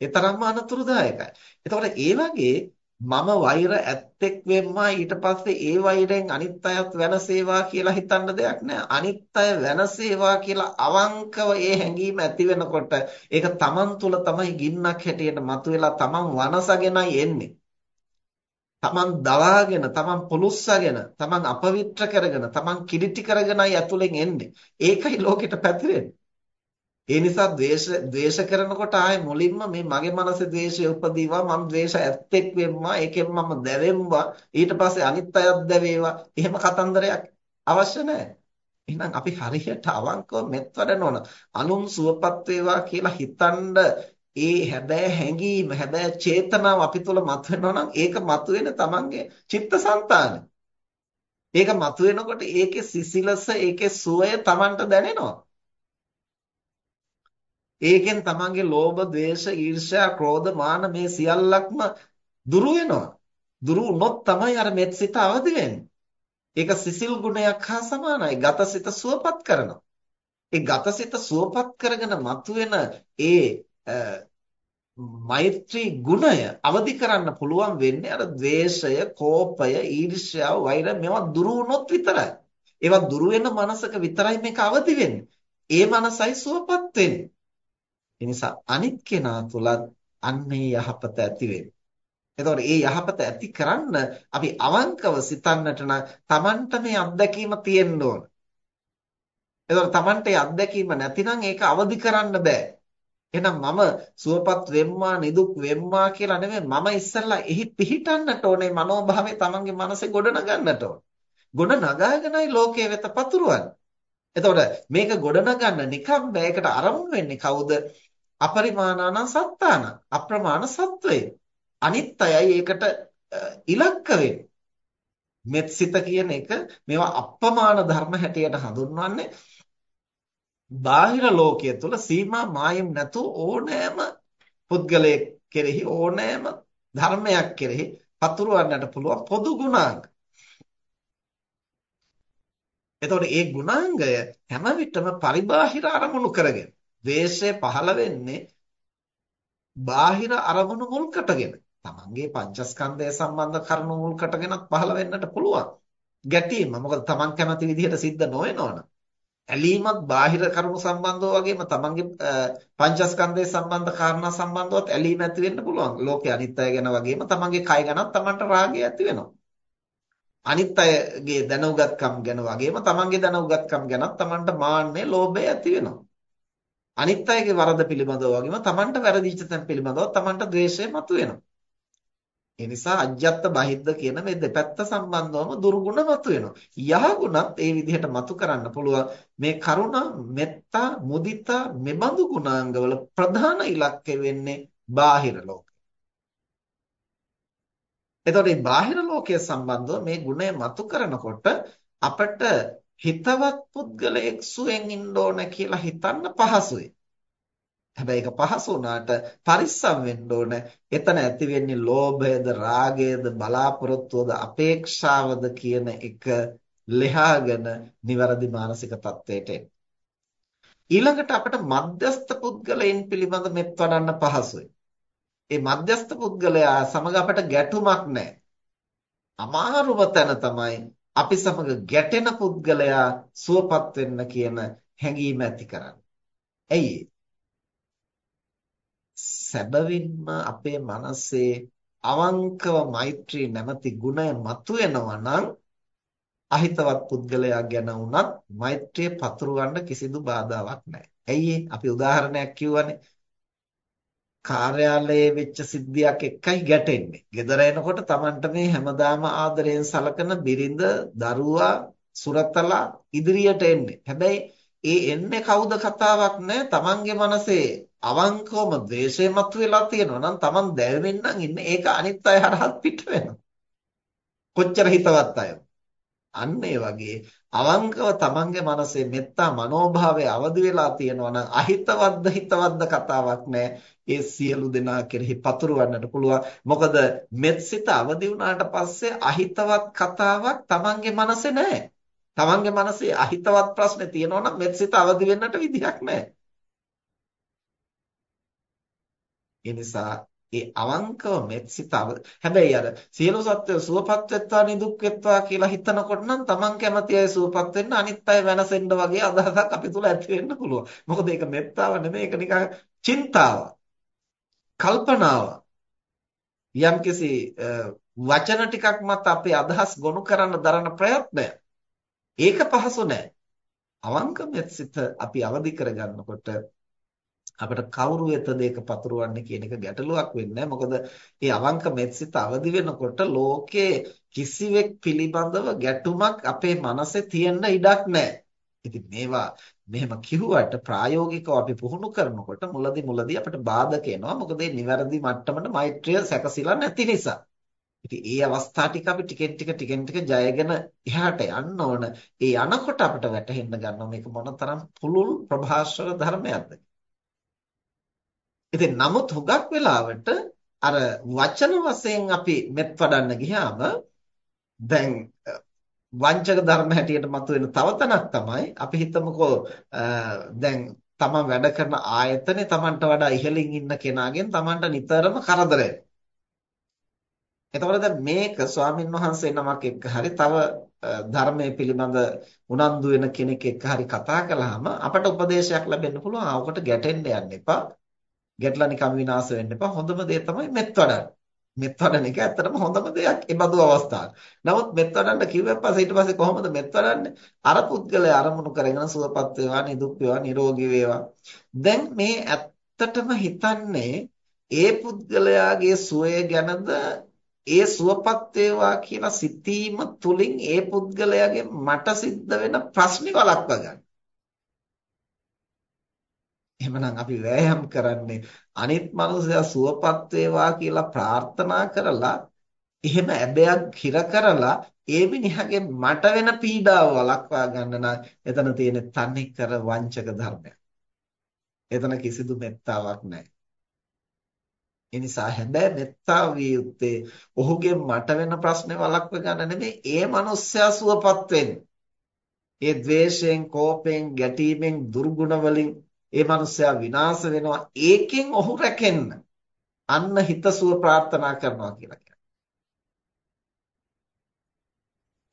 ඒ තරම්ම අනතුරුදායකයි. එතකොට ඒ වගේ මම වෛර ඇත්තෙක් වෙම්මා ඊට පස්සේ ඒ වෛරයෙන් අනිත් අයත් වෙනසේවා කියලා හිතන්න දෙයක් නැහැ. අනිත් අය වෙනසේවා කියලා අවංකව ඒ හැඟීම ඇති වෙනකොට ඒක තමන් තුළ තමයි ගින්නක් හැටියට මතුවෙලා තමන් වනසගෙනයි එන්නේ. තමන් දවාගෙන තමන් පොලුස්සගෙන තමන් අපවිත්‍ර කරගෙන තමන් කිලිටි කරගෙනයි ඇතුලෙන් එන්නේ. ඒකයි ලෝකෙට පැතිරෙන්නේ. ඒ නිසා ද්වේෂ ද්වේෂ කරනකොට ආයේ මුලින්ම මේ මගේ මනසේ ද්වේෂය උපදීවා මම ද්වේෂ ඇත්තෙක් වෙම්මා ඒකෙන් මම දැවෙම්වා ඊට පස්සේ අනිත් අයත් දැවේවා එහෙම කතන්දරයක් අවශ්‍ය නැහැ. එහෙනම් අපි හරියට අවංකව මෙත් වඩන ඕන. අනුන් සුවපත් වේවා කියලා හිතනද ඒ හැබෑ හැඟීම හැබෑ චේතනාව අපි තුළ මතුවෙනවා නම් ඒක මතුවෙන තමන්ගේ චිත්තසංතාන. ඒක මතුවෙනකොට ඒකේ සිසිලස ඒකේ සුවය තමන්ට දැනෙනවා. ඒකෙන් තමන්ගේ ලෝභ, ද්වේෂ, ඊර්ෂ්‍යා, ක්‍රෝධ, මාන මේ සියල්ලක්ම දුරු වෙනවා. දුරු වුණොත් තමයි අර මෙත්සිත අවදි වෙන්නේ. ඒක සිසිල් ගුණයක් හා සමානයි. ගතසිත සුවපත් කරනවා. ඒ ගතසිත සුවපත් කරගෙන මතුවෙන ඒ මෛත්‍රී ගුණය අවදි කරන්න පුළුවන් වෙන්නේ අර ද්වේෂය, කෝපය, ඊර්ෂ්‍යාව, වෛර මේවා දුරු වුණොත් විතරයි. ඒවා දුරු වෙන මනසක විතරයි මේක අවදි වෙන්නේ. ඒ මනසයි සුවපත් වෙන්නේ. ඒ නිසා අනිත් කෙනා තුලත් අන්නේ යහපත ඇති වෙන්නේ. එතකොට මේ යහපත ඇති කරන්න අපි අවංකව සිතන්නට නම් Tamanට මේ අත්දැකීම තියෙන්න ඕන. එතකොට Tamanට මේ අත්දැකීම නැතිනම් ඒක අවදි කරන්න බෑ. එහෙනම් මම සුවපත් වෙම්මා නිදුක් වෙම්මා කියලා නෙමෙයි මම ඉස්සෙල්ලා එහි පිහිටන්නට ඕනේ මනෝභාවය තමන්ගේ මනසේ ගොඩනගන්නට ඕනේ. ගොඩ නගාගෙනයි ලෝකයේ වෙත පතුරවන්නේ. එතකොට මේක ගොඩ නගන්න නිකම් බෑයකට අරමුණු වෙන්නේ කවුද? අපරිමාණාන සත්තාන අප්‍රමාණ සත්වය. අනිත් අයයි ඒකට ඉලක්ක වෙන්නේ. මෙත්සිත කියන එක මේවා අප්‍රමාණ ධර්ම හැටියට හඳුන්වන්නේ බාහිර ලෝකයේ තුල සීමා මායිම් නැතුව ඕනෑම පුද්ගලයෙක් කෙරෙහි ඕනෑම ධර්මයක් කෙරෙහි පතුරවන්නට පුළුවන් පොදු ගුණාංග. එතකොට මේ ගුණාංගය හැම විටම පරිබාහිර අරමුණු කරගෙන ද්වේෂය පහළ වෙන්නේ බාහිර අරමුණු මුල් කොටගෙන. තමන්ගේ පංචස්කන්ධය සම්බන්ධ කරුණු මුල් කොටගෙනත් පහළ වෙන්නට පුළුවන්. ගැටීම. මොකද තමන් කැමති විදිහට සිද්ධ නොවෙනවනේ. ඇලීමත් බාහිර කරුණු සම්බන්ධව වගේම තමන්ගේ පංචස්කන්ධය සම්බන්ධ කාරණා සම්බන්ධවත් ඇලීම ඇති වෙන්න පුළුවන්. ලෝකයේ අනිත් අය ගැන වගේම තමන්ගේ කය ගැනත් තමන්ට රාගය ඇති වෙනවා. අනිත් අයගේ දැනුගත්කම් ගැන වගේම තමන්ගේ දැනුගත්කම් ගැනත් තමන්ට මාන්නය, ලෝභය ඇති වෙනවා. අනිත් අයගේ වරද පිළිබඳව වගේම තමන්ට වැරදිච්ච තැන් පිළිබඳව තමන්ට ද්වේෂය මතුවෙනවා. ඒ නිසා අජ්ජත් බහිද්ද කියන මේ දෙපැත්ත සම්බන්ධවම දුර්ගුණ මතුවෙනවා. යහගුණත් ඒ විදිහට මතු කරන්න පුළුවන්. මේ කරුණා, මෙත්තා, මුදිතා මෙබඳු ගුණාංගවල ප්‍රධාන ඉලක්කය වෙන්නේ බාහිර ලෝකය. එතකොට මේ බාහිර ලෝකයේ සම්බන්ධව මේ ගුණය මතු කරනකොට අපට හිතවත් පුද්ගලයෙක් සුවෙන් ඉන්න ඕන කියලා හිතන්න පහසුයි. හැබැයි ඒක පහසු වුණාට පරිස්සම් වෙන්න ඕන. එතන ඇති වෙන්නේ ලෝභයද, රාගයද, බලාපොරොත්තුවද, අපේක්ෂාවද කියන එක ලෙහාගෙන නිවැරදි මානසික තත්ත්වයට එන්න. ඊළඟට අපිට මධ්‍යස්ත පුද්ගලයන් පිළිබඳ මෙත් වඩන්න පහසුයි. ඒ මධ්‍යස්ත පුද්ගලයා සමග අපට ගැටුමක් නැහැ. අමාරුම තැන තමයි අපි සමග ගැටෙන පුද්ගලයා සුවපත් වෙන්න කියන හැඟීම ඇති කරන්නේ. ඇයි සැබවින්ම අපේ මනසේ අවංකව මෛත්‍රී නැමැති ගුණය මතුවෙනවා නම් අහිතවත් පුද්ගලයා ගැන වුණත් මෛත්‍රිය පතුරවන්න කිසිදු බාධාවක් නැහැ. ඇයි අපි උදාහරණයක් කිව්වනේ. කාර්යාලයේ වෙච්ච සිද්ධියක් එක්කයි ගැටෙන්නේ. ගෙදර එනකොට Tamanට මේ හැමදාම ආදරයෙන් සලකන බිරිඳ, දරුවා, සුරතලා ඉදිරියට එන්නේ. හැබැයි ඒ එන්නේ කවුද කතාවක් නැහැ. Tamanගේ මනසේ අවංකවම ද්වේෂය මතුවලා තියෙනවා නම් Taman දැවෙමින් නම් ඉන්නේ. ඒක අනිත් අය හරහත් පිට වෙනවා. කොච්චර හිතවත් අයද? අන්න ඒ වගේ අවංකව තමන්ගේ මනසේ මෙත්තා මනෝභාවය අවදි වෙලා තියෙනවා නම් අහිතවත්ද හිතවත්ද කතාවක් නෑ ඒ සියලු දෙනා කෙරෙහි පතුරවන්නට පුළුවන් මොකද මෙත්සිත අවදි වුණාට පස්සේ අහිතවත් කතාවක් තමන්ගේ මනසේ නෑ තමන්ගේ මනසේ අහිතවත් ප්‍රශ්නේ තියෙනවා නම් මෙත්සිත අවදි වෙන්නට විදිහක් නෑ ඒ නිසා ඒ අවංකව මෙත්සිත හැබැයි අර සියලු සත්ත්වය සුවපත් වෙත්වා නිදුක් වෙත්වා කියලා හිතනකොට නම් Taman කැමති අය සුවපත් වෙන්න අනිත් අය වෙනසෙන්න වගේ අදහසක් අපි තුල ඇති වෙන්න පුළුවන්. මොකද ඒක මෙත්තාව නෙමෙයි ඒක නිකන් චින්තාව. කල්පනාව. යම්කිසි වචන ටිකක් මත අපේ අදහස් ගොනු කරන්න දරන ප්‍රයත්නය. ඒක පහසු නෑ. අවංක මෙත්සිත අපි අවදි කරගන්නකොට අපිට කවුරු වෙතද ඒක පතුරවන්නේ කියන එක ගැටලුවක් වෙන්නේ මොකද මේ අවංක මෙත්සිත අවදි වෙනකොට ලෝකේ කිසිවෙක් පිළිබඳව ගැටුමක් අපේ මනසේ තියෙන්න ඉඩක් නැහැ. ඉතින් මේවා මෙහෙම කිව්වට ප්‍රායෝගිකව අපි පුහුණු කරනකොට මුලදි මුලදි අපිට බාධක එනවා. මොකද මේ නිවැරදි මට්ටමට මෛත්‍රිය සැකසিলা නැති නිසා. ඉතින් ඒ අවස්ථා ටික අපි ටිකෙන් ටික ටිකෙන් ටික ජයගෙන එහාට යන්න ඕන. ඒ යනකොට අපිට වැටහෙන්න ගන්නවා මේක මොනතරම් පුළුල් ප්‍රභාස්වර ධර්මයක්ද ඉතින් නමුත් හුඟක් වෙලාවට අර වචන වශයෙන් අපි මෙත් වඩන්න ගියාම දැන් වංචක ධර්ම හැටියට මතුවෙන තව තැනක් තමයි අපි හිතමුකෝ දැන් තමන් වැඩ කරන ආයතනේ තමන්ට වඩා ඉහළින් ඉන්න කෙනාගෙන් තමන්ට නිතරම කරදර එතකොට දැන් මේක ස්වාමින් වහන්සේ නමක් එක්ක හරි තව ධර්මයේ පිළිබඳ උනන්දු වෙන කෙනෙක් එක්ක හරි කතා කළාම අපට උපදේශයක් ලැබෙන්න පුළුවන්. ආවකට ගැටෙන්න යන්න එපා. ගැටලා නිකම් විනාශ වෙන්න එපා. හොඳම දේ තමයි මෙත් වඩන්න. මෙත් වඩන එක ඇත්තටම හොඳම දෙයක් ඒ බඳු අවස්ථාවක්. නමුත් මෙත් වඩන්න කිව්වන් පස්සේ ඊට පස්සේ කොහොමද මෙත් වඩන්නේ? අර පුද්ගලයා අරමුණු කරගෙන සුවපත් වේවා, නිදුක් වේවා, නිරෝගී වේවා. දැන් මේ ඇත්තටම හිතන්නේ ඒ පුද්ගලයාගේ සුවය ගැනද ඒ සුවපත් වේවා කියලා සිතීම තුලින් ඒ පුද්ගලයාගේ මට සිද්ධ වෙන ප්‍රශ්නේ වළක්වා ගන්න. එහෙමනම් අපි වෑයම් කරන්නේ අනිත් මනුස්සයා සුවපත් වේවා කියලා ප්‍රාර්ථනා කරලා එහෙම ඇබයක් හිර කරලා ඒ මිනිහගේ මට වෙන පීඩාව වළක්වා ගන්න නම් එතන තියෙන තනි කර වංචක ධර්මයක්. එතන කිසිදු මෙත්තාවක් නැහැ. ඒ නිසා හැබැයි මෙත්තාව විය යුත්තේ ඔහුගේ මට වෙන ප්‍රශ්නේ වළක්ව ගන්න නෙමෙයි ඒ මනුස්සයා සුවපත් වෙන්න. ඒ ද්වේෂයෙන්, කෝපයෙන්, ගැටීමෙන්, දුර්ගුණ වලින් ඒ මනුස්සයා විනාශ වෙනවා ඒකෙන් ඔහු රැකෙන්න අන්න හිතසුව ප්‍රාර්ථනා කරනවා කියලා කියනවා.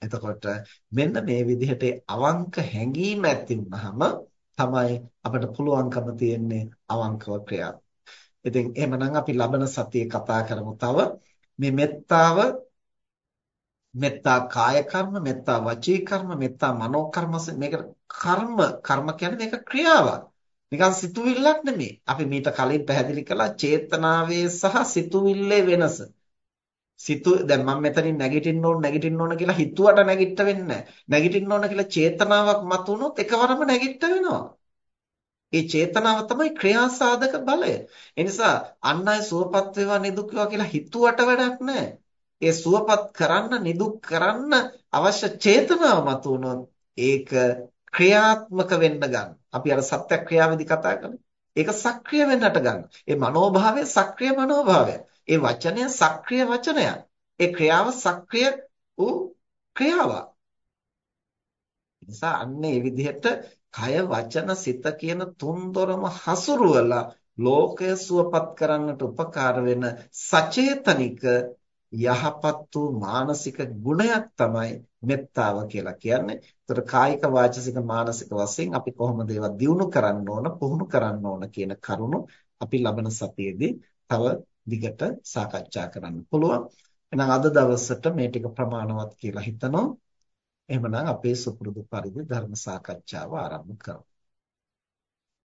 එතකොට මෙන්න මේ විදිහට අවංක හැඟීම ඇති වුනහම තමයි අපිට පුළුවන්කම තියෙන්නේ අවංකව ක්‍රියා. ඉතින් එහෙමනම් අපි ලබන සතියේ කතා කරමු තව මේ මෙත්තාව මෙත්තා කාය කර්ම, මෙත්තා වචී කර්ම, මෙත්තා මනෝ කර්ම මේක කර්ම කර්ම කියන්නේ මේක ක්‍රියාවක්. නිකන් සිතුවිල්ලක් නෙමෙයි. අපි මීට කලින් පැහැදිලි කළා චේතනාවේ සහ සිතුවිල්ලේ වෙනස. සිතු දැන් මම මෙතනින් නැගිටින්න ඕන නැගිටින්න ඕන කියලා හිතුවට නැගිට වෙන්නේ නැහැ. නැගිටින්න ඕන කියලා චේතනාවක් මතුනොත් එකවරම නැගිට වෙනවා. ඒ චේතනාව තමයි ක්‍රියාසාධක බලය. ඒ නිසා අන් අය සුවපත් වේවා නිදුක් වේවා කියලා හිතුවට වැඩක් නැහැ. ඒ සුවපත් කරන්න නිදුක් කරන්න අවශ්‍ය චේතනාව මතුනොත් ඒක ක්‍රියාත්මක වෙන්න ගන්න. අපි අර සත්‍යක්‍රියාවේදී කතා කළේ. ඒක සක්‍රිය වෙන්නට ගන්න. ඒ මනෝභාවය සක්‍රිය මනෝභාවය. ඒ වචනය සක්‍රිය වචනයක්. ඒ ක්‍රියාව සක්‍රිය වූ ක්‍රියාවක්. නිසා අන්න ඒ විදිහට කය වචන සිත කියන තුන්දොරම හසුරුවලා ලෝකය සුවපත් කරන්නට උපකාර වෙන සචේතනික යහපත් වූ මානසික ගුණයක් තමයි මෙත්තාව කියලා කියන්නේ. ඒතර කායික වාචසික මානසික වශයෙන් අපි කොහොමද ඒවා දියුණු කරන්න ඕන, පුහුණු කරන්න ඕන කියන කරුණු අපි ලබන සතියේදී තව දිගට සාකච්ඡා කරන්න පුළුවන්. එහෙනම් අද දවසට මේ ටික ප්‍රමාණවත් කියලා හිතනවා. එහෙමනම් අපේ සුපුරුදු පරිදි ධර්ම සාකච්ඡාව ආරම්භ කරමු.